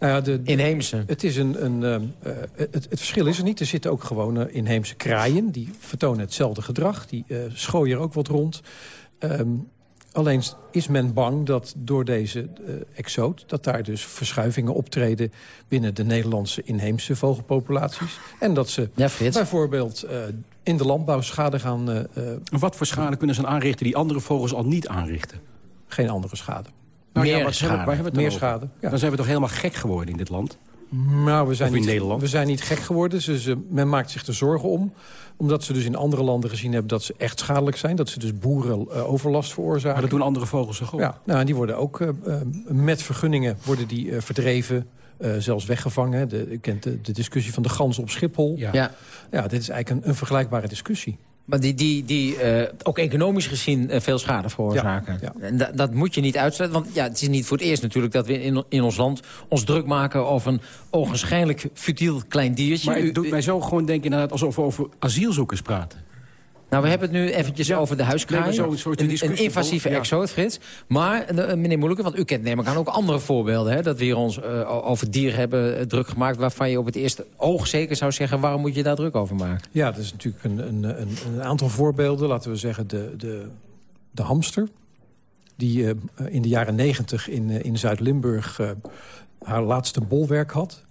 Nou ja, de, inheemse. Het, is een, een, ehm, eh, het, het verschil is er niet. Er zitten ook gewoon eh, inheemse kraaien. Die vertonen hetzelfde gedrag. Die eh schooien er ook wat rond. Ehm, alleen is men bang dat door deze eh, exoot... dat daar dus verschuivingen optreden... binnen de Nederlandse inheemse vogelpopulaties. En dat ze Ja, bijvoorbeeld eh, in de landbouw schade gaan... eh, Wat voor schade kunnen ze dan aanrichten die andere vogels al niet aanrichten? geen andere schade. Nou Meer ja, schade. Hebben, waar hebben we het Meer over? schade, ja. Dan zijn we toch helemaal gek geworden in dit land? Nou, we zijn, Of in niet, Nederland? we zijn niet gek geworden. Ze, ze- men maakt zich er zorgen om. Omdat ze dus in andere landen gezien hebben dat ze echt schadelijk zijn. Dat ze dus boeren eh, overlast veroorzaken. Maar dat doen andere vogels toch ook? Ja, nou, en die worden ook eh, eh, met vergunningen worden die, verdreven. eh, zelfs weggevangen. De, u kent de, de discussie van de ganzen op Schiphol. Ja. Ja. Ja, dit is eigenlijk een, een vergelijkbare discussie. Maar die, die, die eh, ook economisch gezien eh, veel schade veroorzaken. Ja, En da- dat moet je niet uitsluiten. Want ja, het is niet voor het eerst natuurlijk dat we in, in ons land ons druk maken over een ogenschijnlijk futiel klein diertje. Maar het doet mij zo gewoon denken inderdaad alsof we over asielzoekers praten. Nou, we hebben het nu eventjes over de huiskraai. Soort een, invasieve? Ja. exoot, Frits. Maar, eh, meneer Moeilijke, want u kent neem ik aan ook andere voorbeelden... Hè, dat we hier ons eh, over dieren hebben eh, druk gemaakt... waarvan je op het eerste oog zeker zou zeggen... waarom moet je daar druk over maken? Ja, dat is natuurlijk een, een, een, een aantal voorbeelden. Laten we zeggen de, de, de hamster. Die eh, in de jaren negentig in, eh, in Zuid-Limburg eh, haar laatste bolwerk had.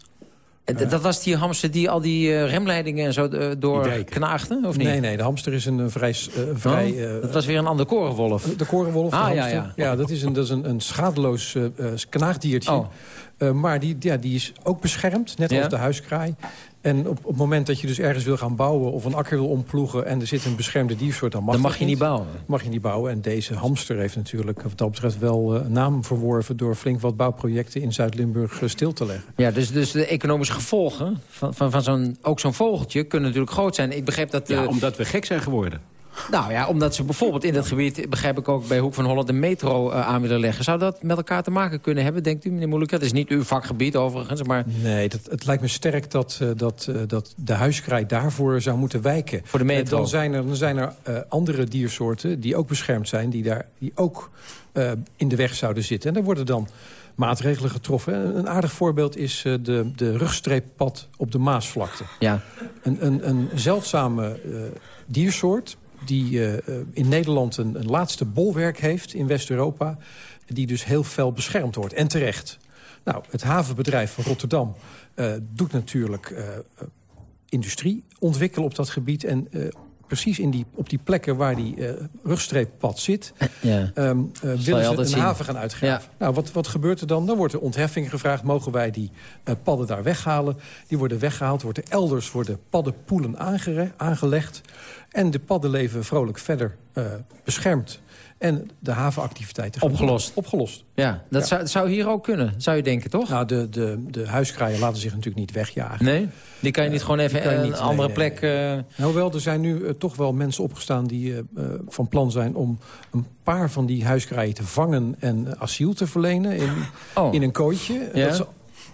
D- dat was die hamster die al die eh, remleidingen en zo eh, door knaagde, of niet? Nee, nee, de hamster is een, eh, vrij... eh, vrij Oh, eh, dat was weer een ander korenwolf. de korenwolf, de Ah, ja, hamster. ja. dat is een, dat is een, een schadeloos eh, eh, knaagdiertje. Oh. Eh, maar die, ja, die is ook beschermd, net Ja. als de huiskraai. En op, op het moment dat je dus ergens wil gaan bouwen... of een akker wil omploegen en er zit een beschermde diersoort... dan mag, Dan mag je niet bouwen. Mag je niet bouwen. En deze hamster heeft natuurlijk wat dat betreft wel eh, een naam verworven... door flink wat bouwprojecten in Zuid-Limburg eh, stil te leggen. Ja, dus, dus de economische gevolgen van, van, van zo'n, ook zo'n vogeltje kunnen natuurlijk groot zijn. Ik begreep dat... Ja, omdat we gek zijn geworden. Nou ja, omdat ze bijvoorbeeld in dat gebied... begrijp ik ook bij Hoek van Holland de metro eh, aan willen leggen. Zou dat met elkaar te maken kunnen hebben, denkt u, meneer Moeilijke? Dat is niet uw vakgebied overigens, maar... Nee, dat, het lijkt me sterk dat, eh, dat, eh, dat de huiskraai daarvoor zou moeten wijken. Voor de metro. Dan zijn er, dan zijn er andere diersoorten die ook beschermd zijn... die, daar, die ook in de weg zouden zitten. En daar worden dan maatregelen getroffen. Een aardig voorbeeld is de, de rugstreeppad op de Maasvlakte. Ja. Een, een, een zeldzame diersoort die eh, eh, in Nederland een, een laatste bolwerk heeft in West-Europa... die dus heel fel beschermd wordt, en terecht. Nou, het havenbedrijf van Rotterdam eh, doet natuurlijk industrie ontwikkelen op dat gebied... en precies in die, op die plekken waar die rugstreeppad zit... Ja. ehm, eh, willen ze een zien. haven gaan uitgraven. Nou, wat, wat gebeurt er dan? Dan wordt er ontheffing gevraagd. Mogen wij die padden daar weghalen? Die worden weggehaald. Worden elders worden paddenpoelen aangelegd. En de padden leven vrolijk verder eh, beschermd. En de havenactiviteiten... Opgelost. Opgelost. Ja, dat Ja. Zou, zou hier ook kunnen, zou je denken, toch? Nou, de, de, de huiskraaien laten zich natuurlijk niet wegjagen. Nee? Die kan je niet gewoon even een niet- andere nee, plek... eh, Nou wel, er zijn nu eh, toch wel mensen opgestaan die eh, eh, van plan zijn... om een paar van die huiskraaien te vangen en eh, asiel te verlenen in, in een kooitje. Oh. Ja. Dat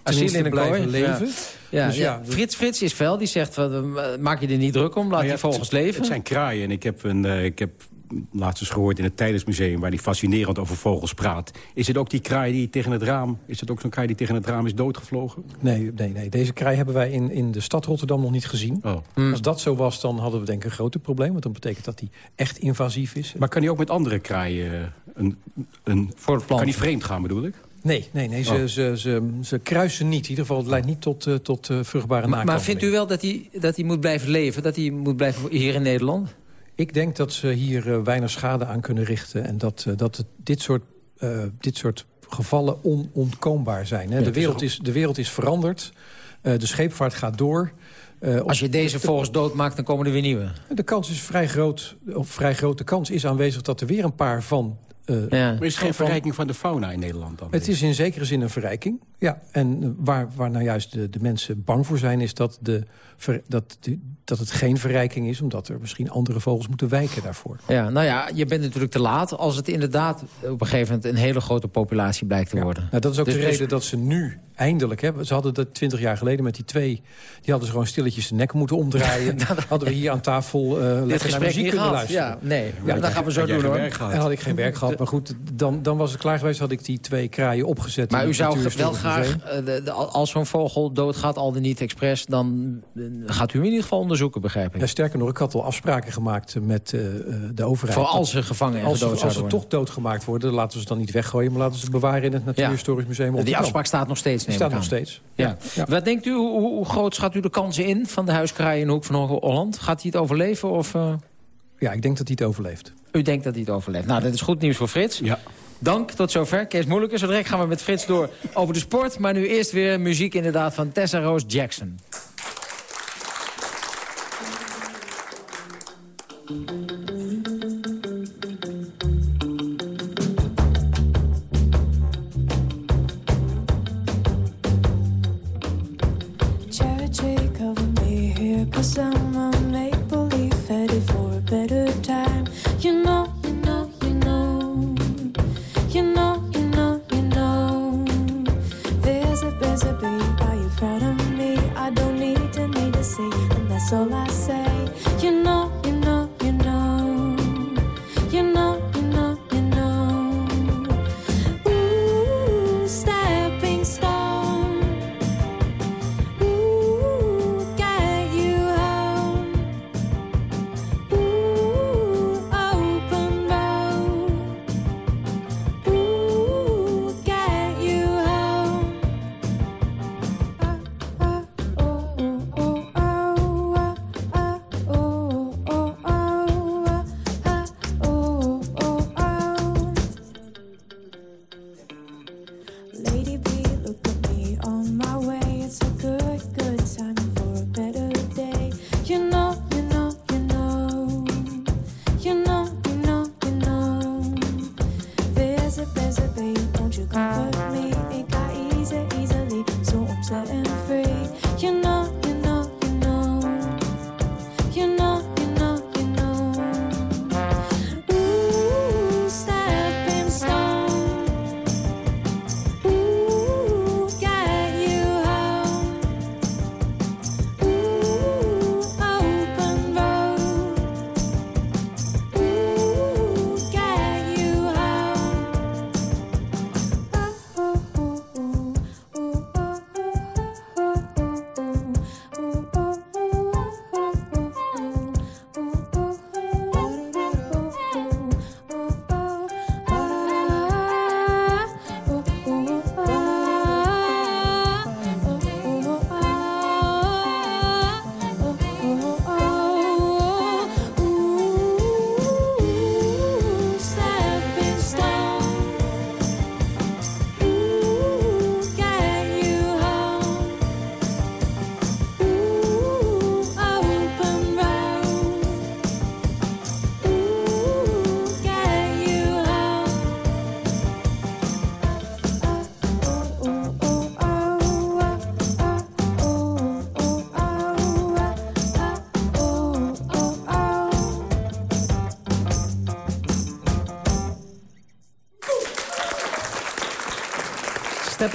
Asiel in een blijven kooi, leven. Ja, ja, Dus ja. Frits, Frits is fel, die zegt, van, eh, maak je er niet druk om, laat die vogels leven. Het zijn kraaien en ik heb, een, eh, ik heb laatst eens gehoord in het Tijdensmuseum... waar die fascinerend over vogels praat. Is het ook die kraai die tegen het raam... is het ook zo'n kraai die tegen het raam is doodgevlogen? Nee, nee, nee. deze kraai hebben wij in, in de stad Rotterdam nog niet gezien. Hmm. Als dat zo was, dan hadden we denk ik een groter probleem. Want dan betekent dat die echt invasief is. Maar kan die ook met andere kraaien... eh, Een, een, Voor het plan. Kan die vreemd gaan, bedoel ik? Nee, nee, nee ze, Oh. ze, ze, ze kruisen niet. In ieder geval, het leidt niet tot, eh, tot eh, vruchtbare Maar, nakomelingen. maar vindt u wel dat hij, dat hij moet blijven leven? Dat hij moet blijven hier in Nederland? Ik denk dat ze hier eh, weinig schade aan kunnen richten. En dat, dat het, dit, soort, eh, dit soort gevallen onontkoombaar zijn. Hè. Ja, de, wereld is, de wereld is veranderd. Eh, de scheepvaart gaat door. Eh, Als je deze vogels doodmaakt, dan komen er weer nieuwe. De kans is vrij groot, of vrij grote kans is aanwezig dat er weer een paar van... Maar is het geen verrijking van de fauna in Nederland dan? Het is in zekere zin een verrijking. Ja, en waar, waar nou juist de, de mensen bang voor zijn... is dat, de, dat, dat het geen verrijking is... omdat er misschien andere vogels moeten wijken daarvoor. Ja, nou ja, je bent natuurlijk te laat als het inderdaad op een gegeven moment een hele grote populatie blijkt te worden. Nou, dat is ook Dus- de dus- reden dat ze nu eindelijk... Hè, ze hadden dat twintig jaar geleden met die twee... die hadden ze gewoon stilletjes de nek moeten omdraaien. hadden we hier aan tafel eh lekker naar muziek kunnen gehad. luisteren. Ja, nee, maar dat gaan we zo doen hoor. En had ik geen werk gehad. Maar goed, dan, dan was het klaar geweest. Had ik die twee kraaien opgezet. Maar u het zou wel graag, eh, de, de- als zo'n vogel doodgaat, al dan niet expres... dan eh, gaat u hem in ieder geval onderzoeken, begrijp ik. Ja, sterker nog, ik had al afspraken gemaakt met eh, eh, de overheid. Voor als ze gevangen en als, ze- gedood als ze toch doodgemaakt worden, laten we ze dan niet weggooien... maar laten we ze bewaren in het Natuurhistorisch Museum Die afspraak staat nog steeds, Die staat nog steeds. Ja. Wat denkt u, hoe, hoe groot schat u de kansen in van de huiskraai in de Hoek van Holland? Gaat hij het overleven? Of, eh? Ja, ik denk dat hij het overleeft. U denkt dat hij het overleeft. Nou, dat is goed nieuws voor Frits. Ja. Dank, tot zover. Kees Moeilijke. Zo direct gaan we met Frits door over de sport. Maar nu eerst weer muziek inderdaad van Tessa Rose Jackson. Charity, cover me here, cause I'm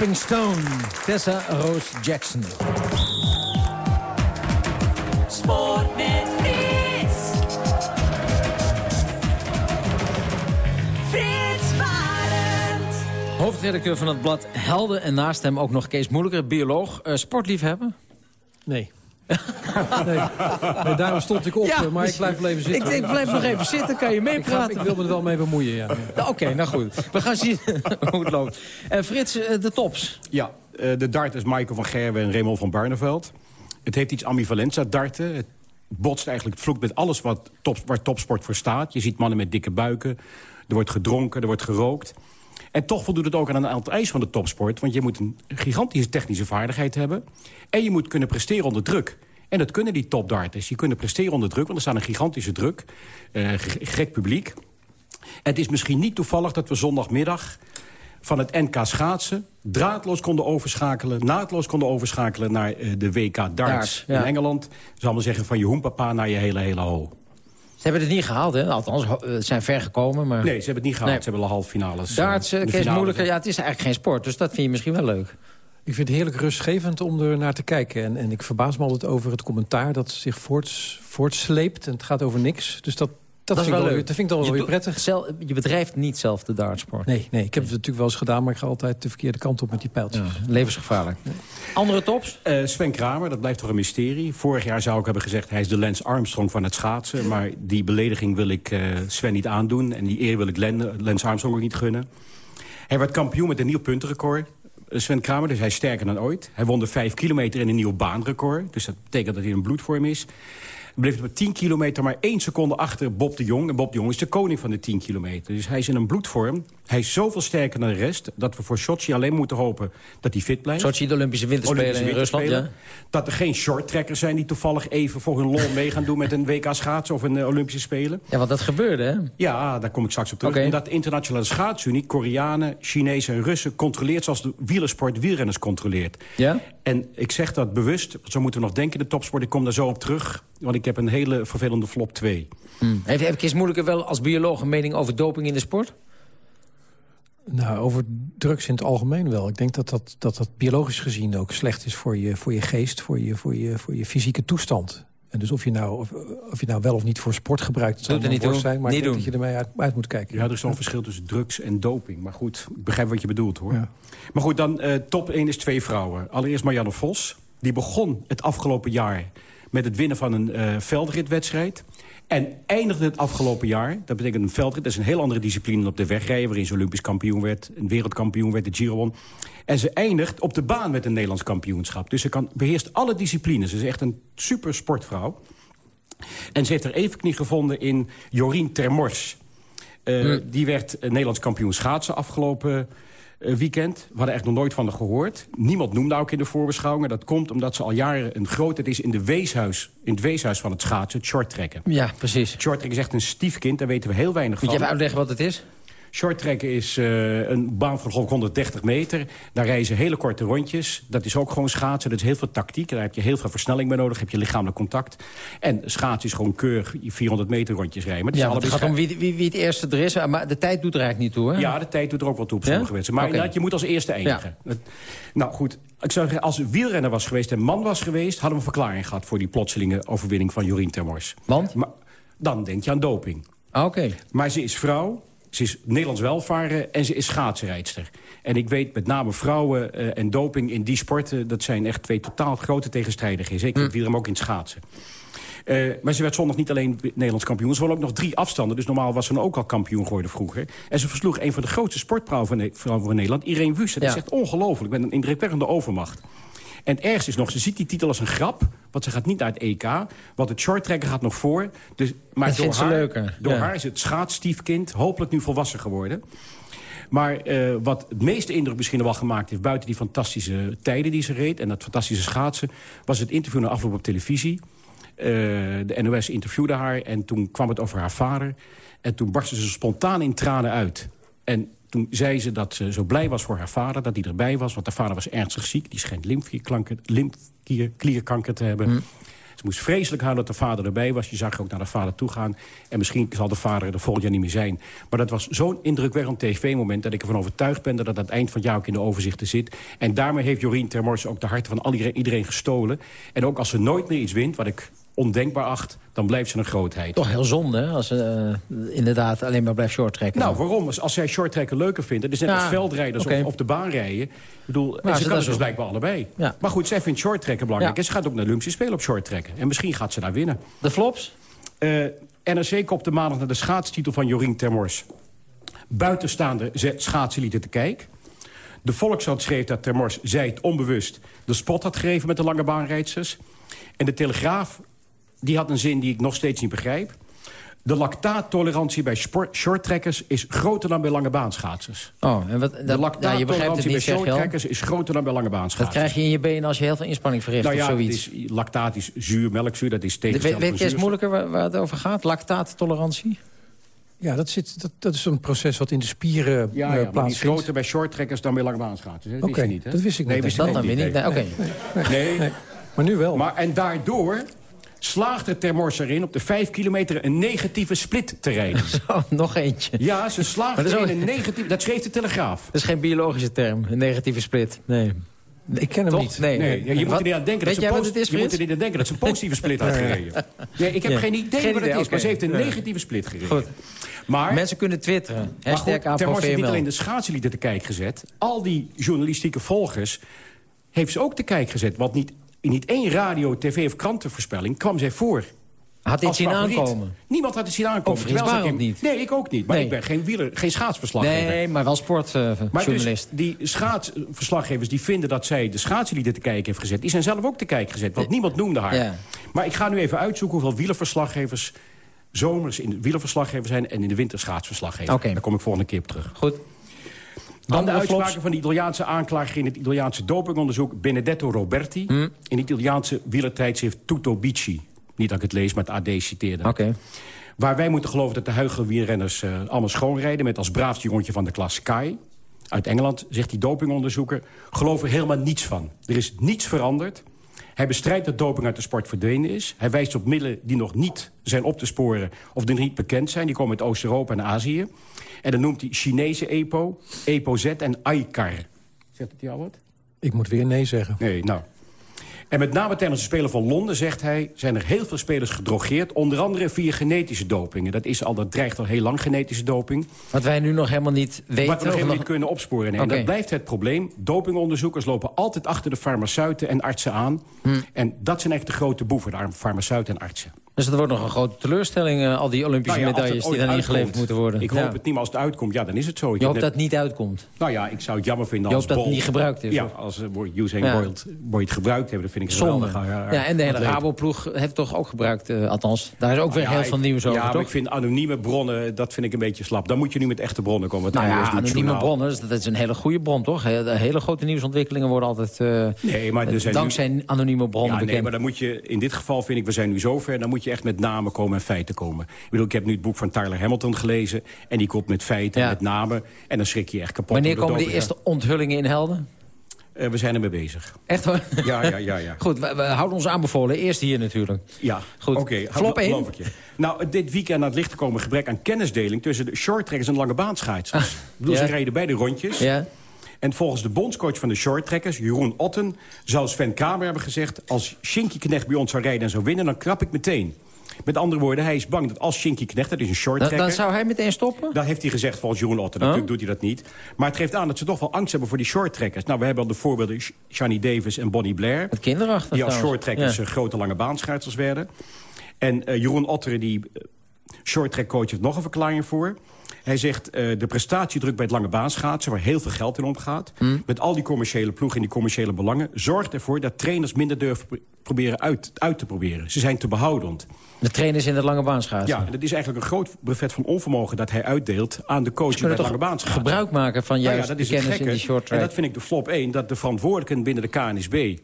Stepping Stone, Tessa Rose Jackson. Sport met Frits. Frits Barend. Hoofdredacteur van het blad Helden en naast hem ook nog Kees Moeilijker, bioloog. Eh, sportliefhebber? Nee. nee. nee, daarom stond ik op, Ja, eh, maar ik blijf wel even zitten. Ik denk, blijf nog even zitten, kan je meepraten? ik wil me er wel mee bemoeien, ja. Ja, Oké, nou goed. We gaan zien hoe het loopt. En Frits, eh, de tops. Ja, eh, de dart is Michael van Gerwen en Raymond van Barneveld. Het heeft iets ambivalents, dat darten. Het botst eigenlijk, het vloekt met alles wat top, waar topsport voor staat. Je ziet mannen met dikke buiken. Er wordt gedronken, er wordt gerookt. En toch voldoet het ook aan een aantal eisen van de topsport. Want je moet een gigantische technische vaardigheid hebben. En je moet kunnen presteren onder druk. En dat kunnen die topdarters. Die kunnen presteren onder druk, want er staat een gigantische druk. ge- gek publiek. Het is misschien niet toevallig dat we zondagmiddag van het NK schaatsen... draadloos konden overschakelen, naadloos konden overschakelen... naar eh, de WK darts Darts, ja. in Engeland. Ze zal maar zeggen van je hoempapa naar je hele hele ho. Ze hebben het niet gehaald, hè? Althans, ho- eh, ze zijn ver gekomen, maar... Nee, ze hebben het niet gehaald. Nee. Ze hebben de halve finales. Darts, finale Moeilijker, ja, het is eigenlijk geen sport. Dus dat vind je misschien wel leuk. Ik vind het heerlijk rustgevend om er naar te kijken. En, en ik verbaas me altijd over het commentaar dat zich voorts, voortsleept. En het gaat over niks. Dus dat, dat, vind, ik wel wel leuk. dat vind ik dan wel Je weer prettig. Zel- je bedrijft niet zelf de dartsport. Nee, nee, ik heb het natuurlijk wel eens gedaan... maar ik ga altijd de verkeerde kant op met die pijltjes. Levensgevaarlijk. Andere tops? Eh, Sven Kramer, dat blijft toch een mysterie. Vorig jaar zou ik hebben gezegd, hij is de Lance Armstrong van het schaatsen. Maar die belediging wil ik eh, Sven niet aandoen. En die eer wil ik Len- Lance Armstrong ook niet gunnen. Hij werd kampioen met een nieuw puntenrecord. Sven Kramer, dus hij is sterker dan ooit. Hij won de 5 kilometer in een nieuw baanrecord. Dus dat betekent dat hij in bloedvorm is. Bleef met 10 kilometer maar 1 seconde achter Bob de Jong. En Bob de Jong is de koning van de 10 kilometer. Dus hij is in een bloedvorm. Hij is zoveel sterker dan de rest... dat we voor Sochi alleen moeten hopen dat hij fit blijft. Sochi, de Olympische Winterspelen Olympische in Rusland, Winterspelen. Dat er geen shorttrekkers zijn die toevallig even voor hun lol mee gaan doen... met een WK schaatsen of een eh, Olympische Spelen. Ja, want dat gebeurde, hè? Ja, daar kom ik straks op terug. En dat internationale schaatsunie, Koreanen, Chinezen en Russen... controleert zoals de wielersport wielrenners controleert. Ja? En ik zeg dat bewust, zo moeten we nog denken in de topsport. Ik kom daar zo op terug, want ik heb een hele vervelende flop 2. Hm. Heeft, heeft Kees Moeilijker wel als bioloog een mening over doping in de sport? Nou, over drugs in het algemeen wel. Ik denk dat dat, dat, dat biologisch gezien ook slecht is voor je, voor je geest... Voor je, voor, je, voor je fysieke toestand. En dus of je nou, of, of je nou wel of niet voor sport gebruikt... het zal er niet zijn, maar Niet ik denk doen. dat je ermee uit, uit moet kijken. Ja, er is zo'n verschil tussen drugs en doping. Maar goed, ik begrijp wat je bedoelt, hoor. Maar goed, dan eh, top 1 is twee vrouwen. Allereerst Marianne Vos. Die begon het afgelopen jaar met het winnen van een eh veldritwedstrijd. En eindigde het afgelopen jaar, dat betekent een veldrit... dat is een heel andere discipline dan op de wegrijden... waarin ze olympisch kampioen werd, een wereldkampioen werd, de Giro won. En ze eindigt op de baan met een Nederlands kampioenschap. Dus ze kan, beheerst alle disciplines. Ze is echt een super sportvrouw. En ze heeft er evenknie gevonden in Jorien Termors. Eh, Die werd eh, Nederlands kampioen schaatsen afgelopen weekend. We hadden echt nog nooit van haar gehoord. Niemand noemde ook in de voorbeschouwingen. Dat komt omdat ze al jaren een grootheid is in, de weeshuis, in het weeshuis van het schaatsen, het shorttrekken. Ja, precies. Shorttrekken is echt een stiefkind, daar weten we heel weinig Moet je van. even uitleggen wat het is? Shorttrekken is eh, een baan van geloof ik 130 meter. Daar rijden ze hele korte rondjes. Dat is ook gewoon schaatsen. Dat is heel veel tactiek. Daar heb je heel veel versnelling bij nodig. heb je lichamelijk contact. En schaatsen is gewoon keurig 400 meter rondjes rijden. Maar het Ja, gaat om wie, wie, wie het eerste er is. Maar de tijd doet er eigenlijk niet toe, hè? ja, de tijd doet er ook wel toe op Ja? sommige mensen. Maar inderdaad, je moet als eerste eindigen. Nou goed, ik zou zeggen, als wielrenner was geweest en man was geweest... hadden we een verklaring gehad voor die plotselinge overwinning van Jorien Termors. Want? Maar, dan denk je aan doping. Ah, Oké. Maar ze is vrouw, ze is Nederlands welvaren en ze is schaatsenrijdster. En ik weet met name vrouwen eh, en doping in die sporten... dat zijn echt twee totaal grote tegenstrijdigheden. Zeker het wielrennen, maar ook in schaatsen. Eh, maar ze werd zondag niet alleen Nederlands kampioen. Ze won ook nog drie afstanden. Dus normaal was ze dan ook al kampioen geworden vroeger. En ze versloeg een van de grootste sportvrouwen van, Nederland, Irene Wüst. Dat Ja. is echt ongelooflijk. Met een indrukwekkende overmacht. En het ergste is nog, ze ziet die titel als een grap. Want ze gaat niet naar het EK. Want het shorttrekken gaat nog voor. Dus, maar Dat door, haar, leuker, door ja. haar is het schaatsstiefkind hopelijk nu volwassen geworden. Maar eh, wat het meeste indruk misschien wel gemaakt heeft... buiten die fantastische tijden die ze reed... en dat fantastische schaatsen... was het interview na afloop op televisie. Eh, de NOS interviewde haar en toen kwam het over haar vader. En toen barstte ze spontaan in tranen uit. En toen zei ze dat ze zo blij was voor haar vader, dat hij erbij was. Want haar vader was ernstig ziek. Die schijnt lymfklierkanker te hebben. Ze moest vreselijk huilen dat de vader erbij was. Je zag ook naar de vader toe gaan. En misschien zal de vader er volgend jaar niet meer zijn. Maar dat was zo'n indrukwekkend tv-moment... dat ik ervan overtuigd ben dat het aan het eind van het jaar ook in de overzichten zit. En daarmee heeft Jorien Termors ook de harten van iedereen gestolen. En ook als ze nooit meer iets wint, wat ik ondenkbaar acht... dan blijft ze een grootheid. Toch heel zonde, hè, als ze eh, inderdaad alleen maar blijft shorttrekken. Nou, waarom? Als- Als zij shorttrekken leuker vindt... het is net Ja, als veldrijders oké. of, of de baan rijden. Ik bedoel, Maar en ze kan het dus blijkbaar allebei. Ja. Maar goed, zij vindt shorttrekken belangrijk. Ja. En ze gaat ook naar de Olympische Spelen op shorttrekken. En misschien gaat ze daar winnen. De flops? Eh NRC kopte maandag naar de schaatstitel van Jorien Termors. Buitenstaande schaatsen te kijk. De Volkskrant schreef dat Termors, zij het onbewust... de spot had gegeven met de lange baanrijdsters. En de Telegraaf die had een zin die ik nog steeds niet begrijp. De lactaattolerantie bij shorttrekkers is groter dan bij lange baanschaatsers. Oh, en wat, De dat, ja, het lactaattolerantie bij shorttrekkers is groter dan bij lange Dat baanschaatsers. krijg je in je benen als je heel veel inspanning verricht nou ja, of dat zoiets. is, lactaat is zuur, melkzuur, dat is Weet, tegenstelling weet je eens moeilijker waar, waar het over gaat? Lactaattolerantie? Ja, dat, zit, dat, dat is een proces wat in de spieren Ja, eh, ja maar die is plaatsvindt. groter bij shorttrekkers dan bij lange baanschaatsers. hè? Dat Oké, wist je niet, hè? dat wist ik nee, niet. Wist Dat ik dan weer niet. nee. Nee, Oké. Nee. Maar nu wel. Maar en daardoor slaagde Termors erin op de vijf kilometer een negatieve split te rijden. Zo, nog eentje. Ja, ze slaagde erin ook- een negatieve... Dat schreef de Telegraaf. Dat is geen biologische term, een negatieve split. Nee. Ik ken hem Toch? niet. Nee. Je moet Wat- er niet aan denken dat ze wat post- het is, Je moet Frits? er niet aan denken dat ze een positieve split had gereden. Nee, ik heb Ja. geen idee Geen wat het is. Maar ze heeft een negatieve split gereden. Goed. Maar, Mensen kunnen twitteren. maar goed, Termors heeft niet alleen de schaatselieden te kijk gezet. Al die journalistieke volgers heeft ze ook te kijk gezet. Want niet, in niet één radio, tv of krantenvoorspelling kwam zij voor. Had dit zien favoriet. aankomen? Niemand had het zien aankomen. Terwijl Barend in- niet? Nee, ik ook niet. Maar Nee. ik ben geen, wieler, geen schaatsverslaggever. Nee, maar wel sportjournalist. Maar dus die schaatsverslaggevers die vinden dat zij de schaatslieden te kijken heeft gezet... die zijn zelf ook te kijken gezet, want niemand noemde haar. Ja. Maar ik ga nu even uitzoeken hoeveel wielerverslaggevers... zomers in de wielerverslaggever zijn en in de winter schaatsverslaggever. Oké. Daar kom ik volgende keer op terug. Goed. Dan de uitspraken flops? van de Italiaanse aanklager in het Italiaanse dopingonderzoek... Benedetto Roberti Hm. in het Italiaanse wielertijdschrift Tutto Bici. Niet dat ik het lees, maar het AD citeerde. Oké. Waar wij moeten geloven dat de huidige wielrenners uh, allemaal schoonrijden... met als braafste jongetje van de klas Sky. Uit Engeland, zegt die dopingonderzoeker... geloven er helemaal niets van. Er is niets veranderd. Hij bestrijdt dat doping uit de sport verdwenen is. Hij wijst op middelen die nog niet zijn op te sporen... of die niet bekend zijn. Die komen uit Oost-Europa en Azië. En dan noemt hij Chinese EPO, EPO-Z en ICAR. Zegt het jou wat? Ik moet weer nee zeggen. Nee, nou... En met name tijdens de Spelen van Londen, zegt hij... zijn er heel veel spelers gedrogeerd. Onder andere via genetische dopingen. Dat, is al, dat dreigt al heel lang, genetische doping. Wat wij nu nog helemaal niet weten. Wat we nog helemaal niet kunnen opsporen. Nee. En dat blijft het probleem. Dopingonderzoekers lopen altijd achter de farmaceuten en artsen aan. Hm. En dat zijn echt de grote boeven, de farmaceuten en artsen. Dus dat wordt nog een grote teleurstelling, eh, al die Olympische Nou ja, medailles die dan ingeleverd moeten worden. Ik Ja. hoop het niet, maar als het uitkomt, ja, dan is het zo. Ik Je hoopt net- dat het niet uitkomt. Nou ja, ik zou het jammer vinden Je als hoopt dat het niet gebruikt is, Ja, of? als uh, Usain Ja. Bolt, gebruikt hebben, dat vind ik Zonde. geweldig. Ja, Ja, en de hele. Rabo-ploeg heeft toch ook gebruikt, eh, althans. Daar is ook weer Ja, heel veel nieuws over, Ja, maar toch? ik vind anonieme bronnen, dat vind ik een beetje slap. Dan moet je nu met echte bronnen komen. Nou ja, doet, anonieme journaal. bronnen, dat is een hele goede bron, toch? Hele grote nieuwsontwikkelingen worden altijd eh, Nee, maar er zijn dankzij anonieme bronnen Ja, nee, bekend. maar dan moet je, in dit geval vind ik, we zijn nu zover... dan moet je echt met namen komen en feiten komen. Ik bedoel, ik heb nu het boek van Tyler Hamilton gelezen... en die komt met feiten, Ja. met namen... en dan schrik je echt kapot. Wanneer komen de eerste onthullingen in Helden? Eh, we zijn ermee bezig. Echt hoor? Ja, ja, ja. ja. Goed, we, we houden ons aanbevolen. Eerst hier natuurlijk. Ja, Goed. oké. Flop één? geloof ik je. Nou, dit weekend aan het licht gekomen gebrek aan kennisdeling... tussen de shorttrekkers en lange baanschaatsers. Ik bedoel, Ah, ja. ze rijden bij de rondjes. Ja. En volgens de bondscoach van de shorttrekkers, Jeroen Otten... zou Sven Kramer hebben gezegd... als Shinky Knecht bij ons zou rijden en zou winnen, dan krap ik meteen. Met andere woorden, hij is bang dat als Shinky Knecht, dat is een Dan, shorttrekker... dan zou hij meteen stoppen? Dat heeft hij gezegd volgens Jeroen Otten. Natuurlijk doet hij dat niet. Maar het geeft aan dat ze toch wel angst hebben voor die shorttrekkers. Nou, we hebben al de voorbeelden Sh- Shani Davis en Bonnie Blair. Het kinderachtig Die als shorttrekkers Ja. eh, grote lange baanschaatsers werden. En eh, Jeroen Otter, die uh, shorttrackcoach, heeft nog een verklaring voor. Hij zegt, eh, de prestatiedruk bij het lange baanschaatsen... waar heel veel geld in omgaat... Hmm. met al die commerciële ploegen en die commerciële belangen... zorgt ervoor dat trainers minder durven pro- proberen uit, uit te proberen. Ze zijn te behoudend. De trainers in het lange baanschaatsen. Ja, en dat is eigenlijk een groot brevet van onvermogen... dat hij uitdeelt aan de bij kunnen het lange baanschaatsen. gebruik maken van Nou juist ja, dat de is het kennis in die short track. En dat vind ik de flop 1, dat de verantwoordelijken binnen de KNSB...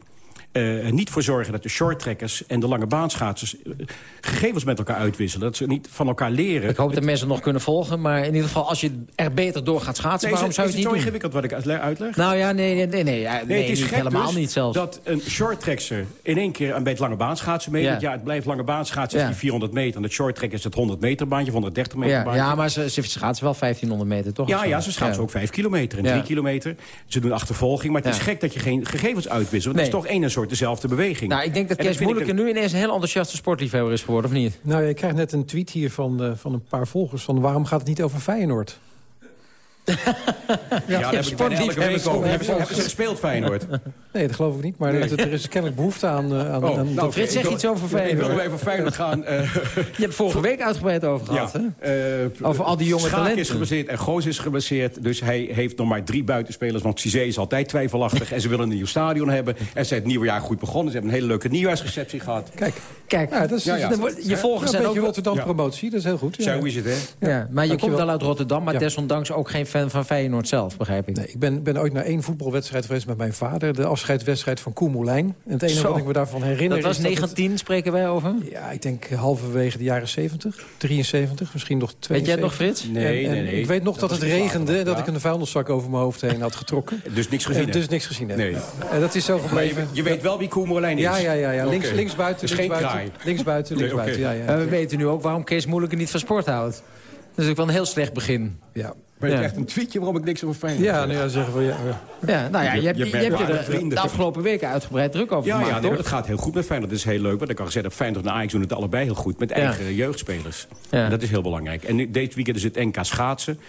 eh, niet voor zorgen dat de shorttrekkers en de lange baanschaatsers... eh, gegevens met elkaar uitwisselen. Dat ze niet van elkaar leren. Ik hoop dat mensen nog kunnen volgen. Maar in ieder geval, als je er beter door gaat schaatsen... Nee, waarom is zou het, je is het het niet zo doen? ingewikkeld wat ik uitle- uitleg? Nou ja, nee, nee, nee, ja, nee, het is niet, gek helemaal dus niet zelfs. dat een shorttrekster in één keer aan bij het lange baanschaatsen meedoet. Ja. Ja. het blijft lange baanschaatsen, is Ja. die 400 meter. En het shorttrack is het 100 meter baantje, of 130 meter Ja, baantje. ja, maar ze, ze schaatsen wel 1500 meter, toch? Ja, zo? ja, ze schaatsen ook 5 kilometer en Ja. 3 kilometer. Ze doen achtervolging, maar het is gek dat je geen gegevens uitwisselt. Want Nee. het is toch één en soort dezelfde beweging. Nou, ik denk dat Kees nu ineens een heel enthousiaste sportliefhebber is geworden, of niet? Nou, ik krijg net een tweet hier van, eh, van een paar volgers... van waarom gaat het niet over Feyenoord? Ja, daar heb ik elke week. Hebben ze, hebben ze gespeeld, Feyenoord? Nee, dat geloof ik niet. Maar er, er is kennelijk behoefte aan... eh, aan, Oh, aan nou, Frits, zeg ik wil- iets over Ik wil Feyenoord. nog even Feyenoord gaan. eh, Je hebt vorige week uitgebreid over gehad, ja, hè? eh, Over al die jonge Schaak talenten. is gebaseerd en Goos is gebaseerd. Dus hij heeft nog maar drie buitenspelers. Want Cizé is altijd twijfelachtig. en ze willen een nieuw stadion hebben. En ze zijn het nieuwe jaar goed begonnen. Ze hebben een hele leuke nieuwjaarsreceptie gehad. Kijk, Kijk, ja, dat is, Ja, ja. dan wordt- je Ja, volgers een zijn beetje ook... Rotterdam-promotie, dat is heel goed. Ja. Zo is het, hè? Ja, maar je Dankjewel. komt wel uit Rotterdam, maar Ja. desondanks ook geen fan van Feyenoord zelf, begrijp ik. Nee, ik ben, ben ooit naar één voetbalwedstrijd geweest met mijn vader. De afscheidswedstrijd van Koen Moulijn. En het enige Zo. wat ik me daarvan herinner Dat was is dat het- 19, spreken wij over? ja, ik denk halverwege de jaren 70, 73, misschien nog 72. Weet jij het nog, Frits? Nee, En- nee, en nee. Ik weet nog dat, Dat het regende en dat ja. ik een vuilniszak over mijn hoofd heen had getrokken. Dus niks gezien, En hè? dus niks gezien heb. Nee. En dat is zo je, gebleven. je weet wel wie Koen Moulijn is? Ja, ja, ja. ja. Links, links buiten, Dus links geen buiten. kraai? Links buiten, links Nee, buiten. Ja, ja. En we weten nu ook waarom Kees Moeilijke niet van sport houdt. Dat is natuurlijk wel een heel slecht begin. ja. Maar het Ja. is echt een tweetje waarom ik niks over Feyenoord Ja, zeg. nou ja, zeggen we ja. ja. Nou ja, je, Je- hebt je je, hebt je er de afgelopen weken uitgebreid druk over Ja, gemaakt, ja nee, toch? dat gaat heel goed met Feyenoord. Dat is heel leuk. Wat ik al gezegd heb, Feyenoord en Ajax doen het allebei heel goed. Met eigen jeugdspelers. Ja. En dat is heel belangrijk. En nu, deze weekend is het NK schaatsen.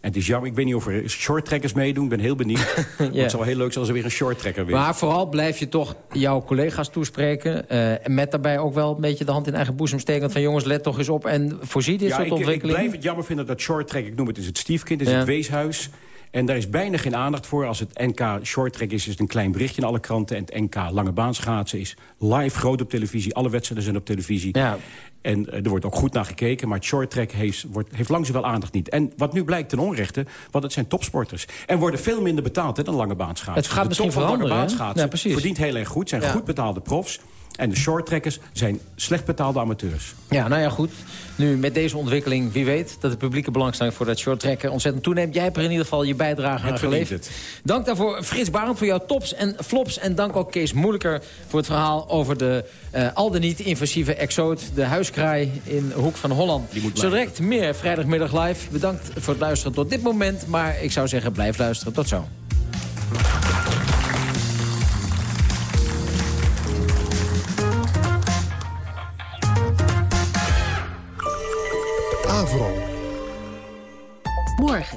En het is jammer, ik weet niet of er shorttrekkers meedoen. Ik ben heel benieuwd. Want Het zou wel heel leuk zijn als er weer een shorttrekker wint. Maar vooral blijf je toch jouw collega's toespreken. en met daarbij ook wel een beetje de hand in eigen boezem steken. Van jongens, let toch eens op en voorzie dit ja, soort ik, blijf het jammer vinden dat shorttrack, ik noem het is het stiefkind, is Ja. het weeshuis. En daar is bijna geen aandacht voor. Als het NK shorttrack is, is het een klein berichtje in alle kranten. En het NK lange baanschaatsen is live, groot op televisie. Alle wedstrijden zijn op televisie. Ja. En eh, er wordt ook goed naar gekeken. Maar het shorttrack heeft, wordt, heeft langzaam wel aandacht niet. En wat nu blijkt ten onrechte, want het zijn topsporters. En worden veel minder betaald hè, dan lange baanschaatsen. Het gaat de misschien lange veranderen, hè? baanschaatsen Ja, verdient heel erg goed. Zijn Ja. goed betaalde profs. En de shorttrekkers zijn slecht betaalde amateurs. Ja, nou ja, goed. Nu met deze ontwikkeling, wie weet... dat de publieke belangstelling voor dat short tracken ontzettend toeneemt. Jij hebt er in ieder geval je bijdrage aan Het geleverd. Dank daarvoor Frits Barend voor jouw tops en flops. En dank ook Kees Moeilijker voor het verhaal over de eh, al dan niet invasieve exoot... de huiskraai in Hoek van Holland. Zo direct meer vrijdagmiddag live. Bedankt voor het luisteren tot dit moment. Maar ik zou zeggen, blijf luisteren. Tot zo.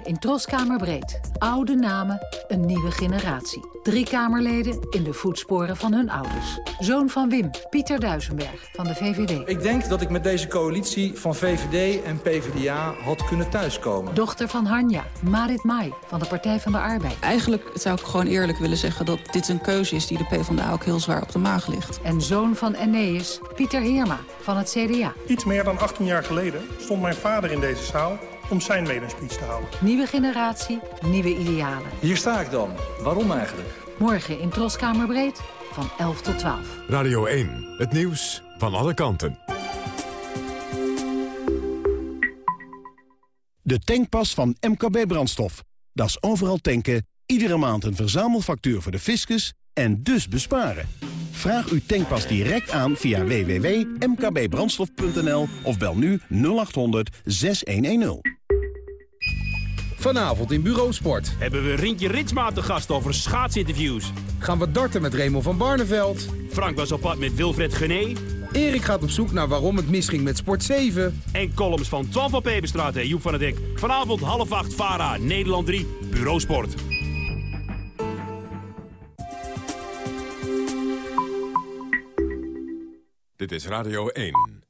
In Troskamerbreed. Oude namen, een nieuwe generatie. Drie Kamerleden in de voetsporen van hun ouders. Zoon van Wim, Pieter Duisenberg van de VVD. Ik denk dat ik met deze coalitie van VVD en PvdA had kunnen thuiskomen. Dochter van Hanja, Marit Mai van de Partij van de Arbeid. Eigenlijk zou ik gewoon eerlijk willen zeggen dat dit een keuze is... die de PvdA ook heel zwaar op de maag ligt. En zoon van Eneas, Pieter Heerma van het CDA. Iets meer dan 18 jaar geleden stond mijn vader in deze zaal om zijn medespeech te houden. Nieuwe generatie, nieuwe idealen. Hier sta ik dan. Waarom eigenlijk? Morgen in Troskamerbreed van 11 tot 12. Radio 1. Het nieuws van alle kanten. De tankpas van MKB Brandstof. Dat is overal tanken, iedere maand een verzamelfactuur voor de fiscus en dus besparen. Vraag uw tankpas direct aan via www.mkbbrandstof.nl of bel nu 0800 6110. Vanavond in Bureau Sport. Hebben we Rintje Ritsma te gast over schaatsinterviews. Gaan we darten met Raymond van Barneveld. Frank was op pad met Wilfred Gené. Erik gaat op zoek naar waarom het misging met Sport 7. En columns van Twan van Peperstraat en Joep van het Dek. Vanavond half acht, VARA, Nederland 3, Bureau Sport. Dit is Radio 1.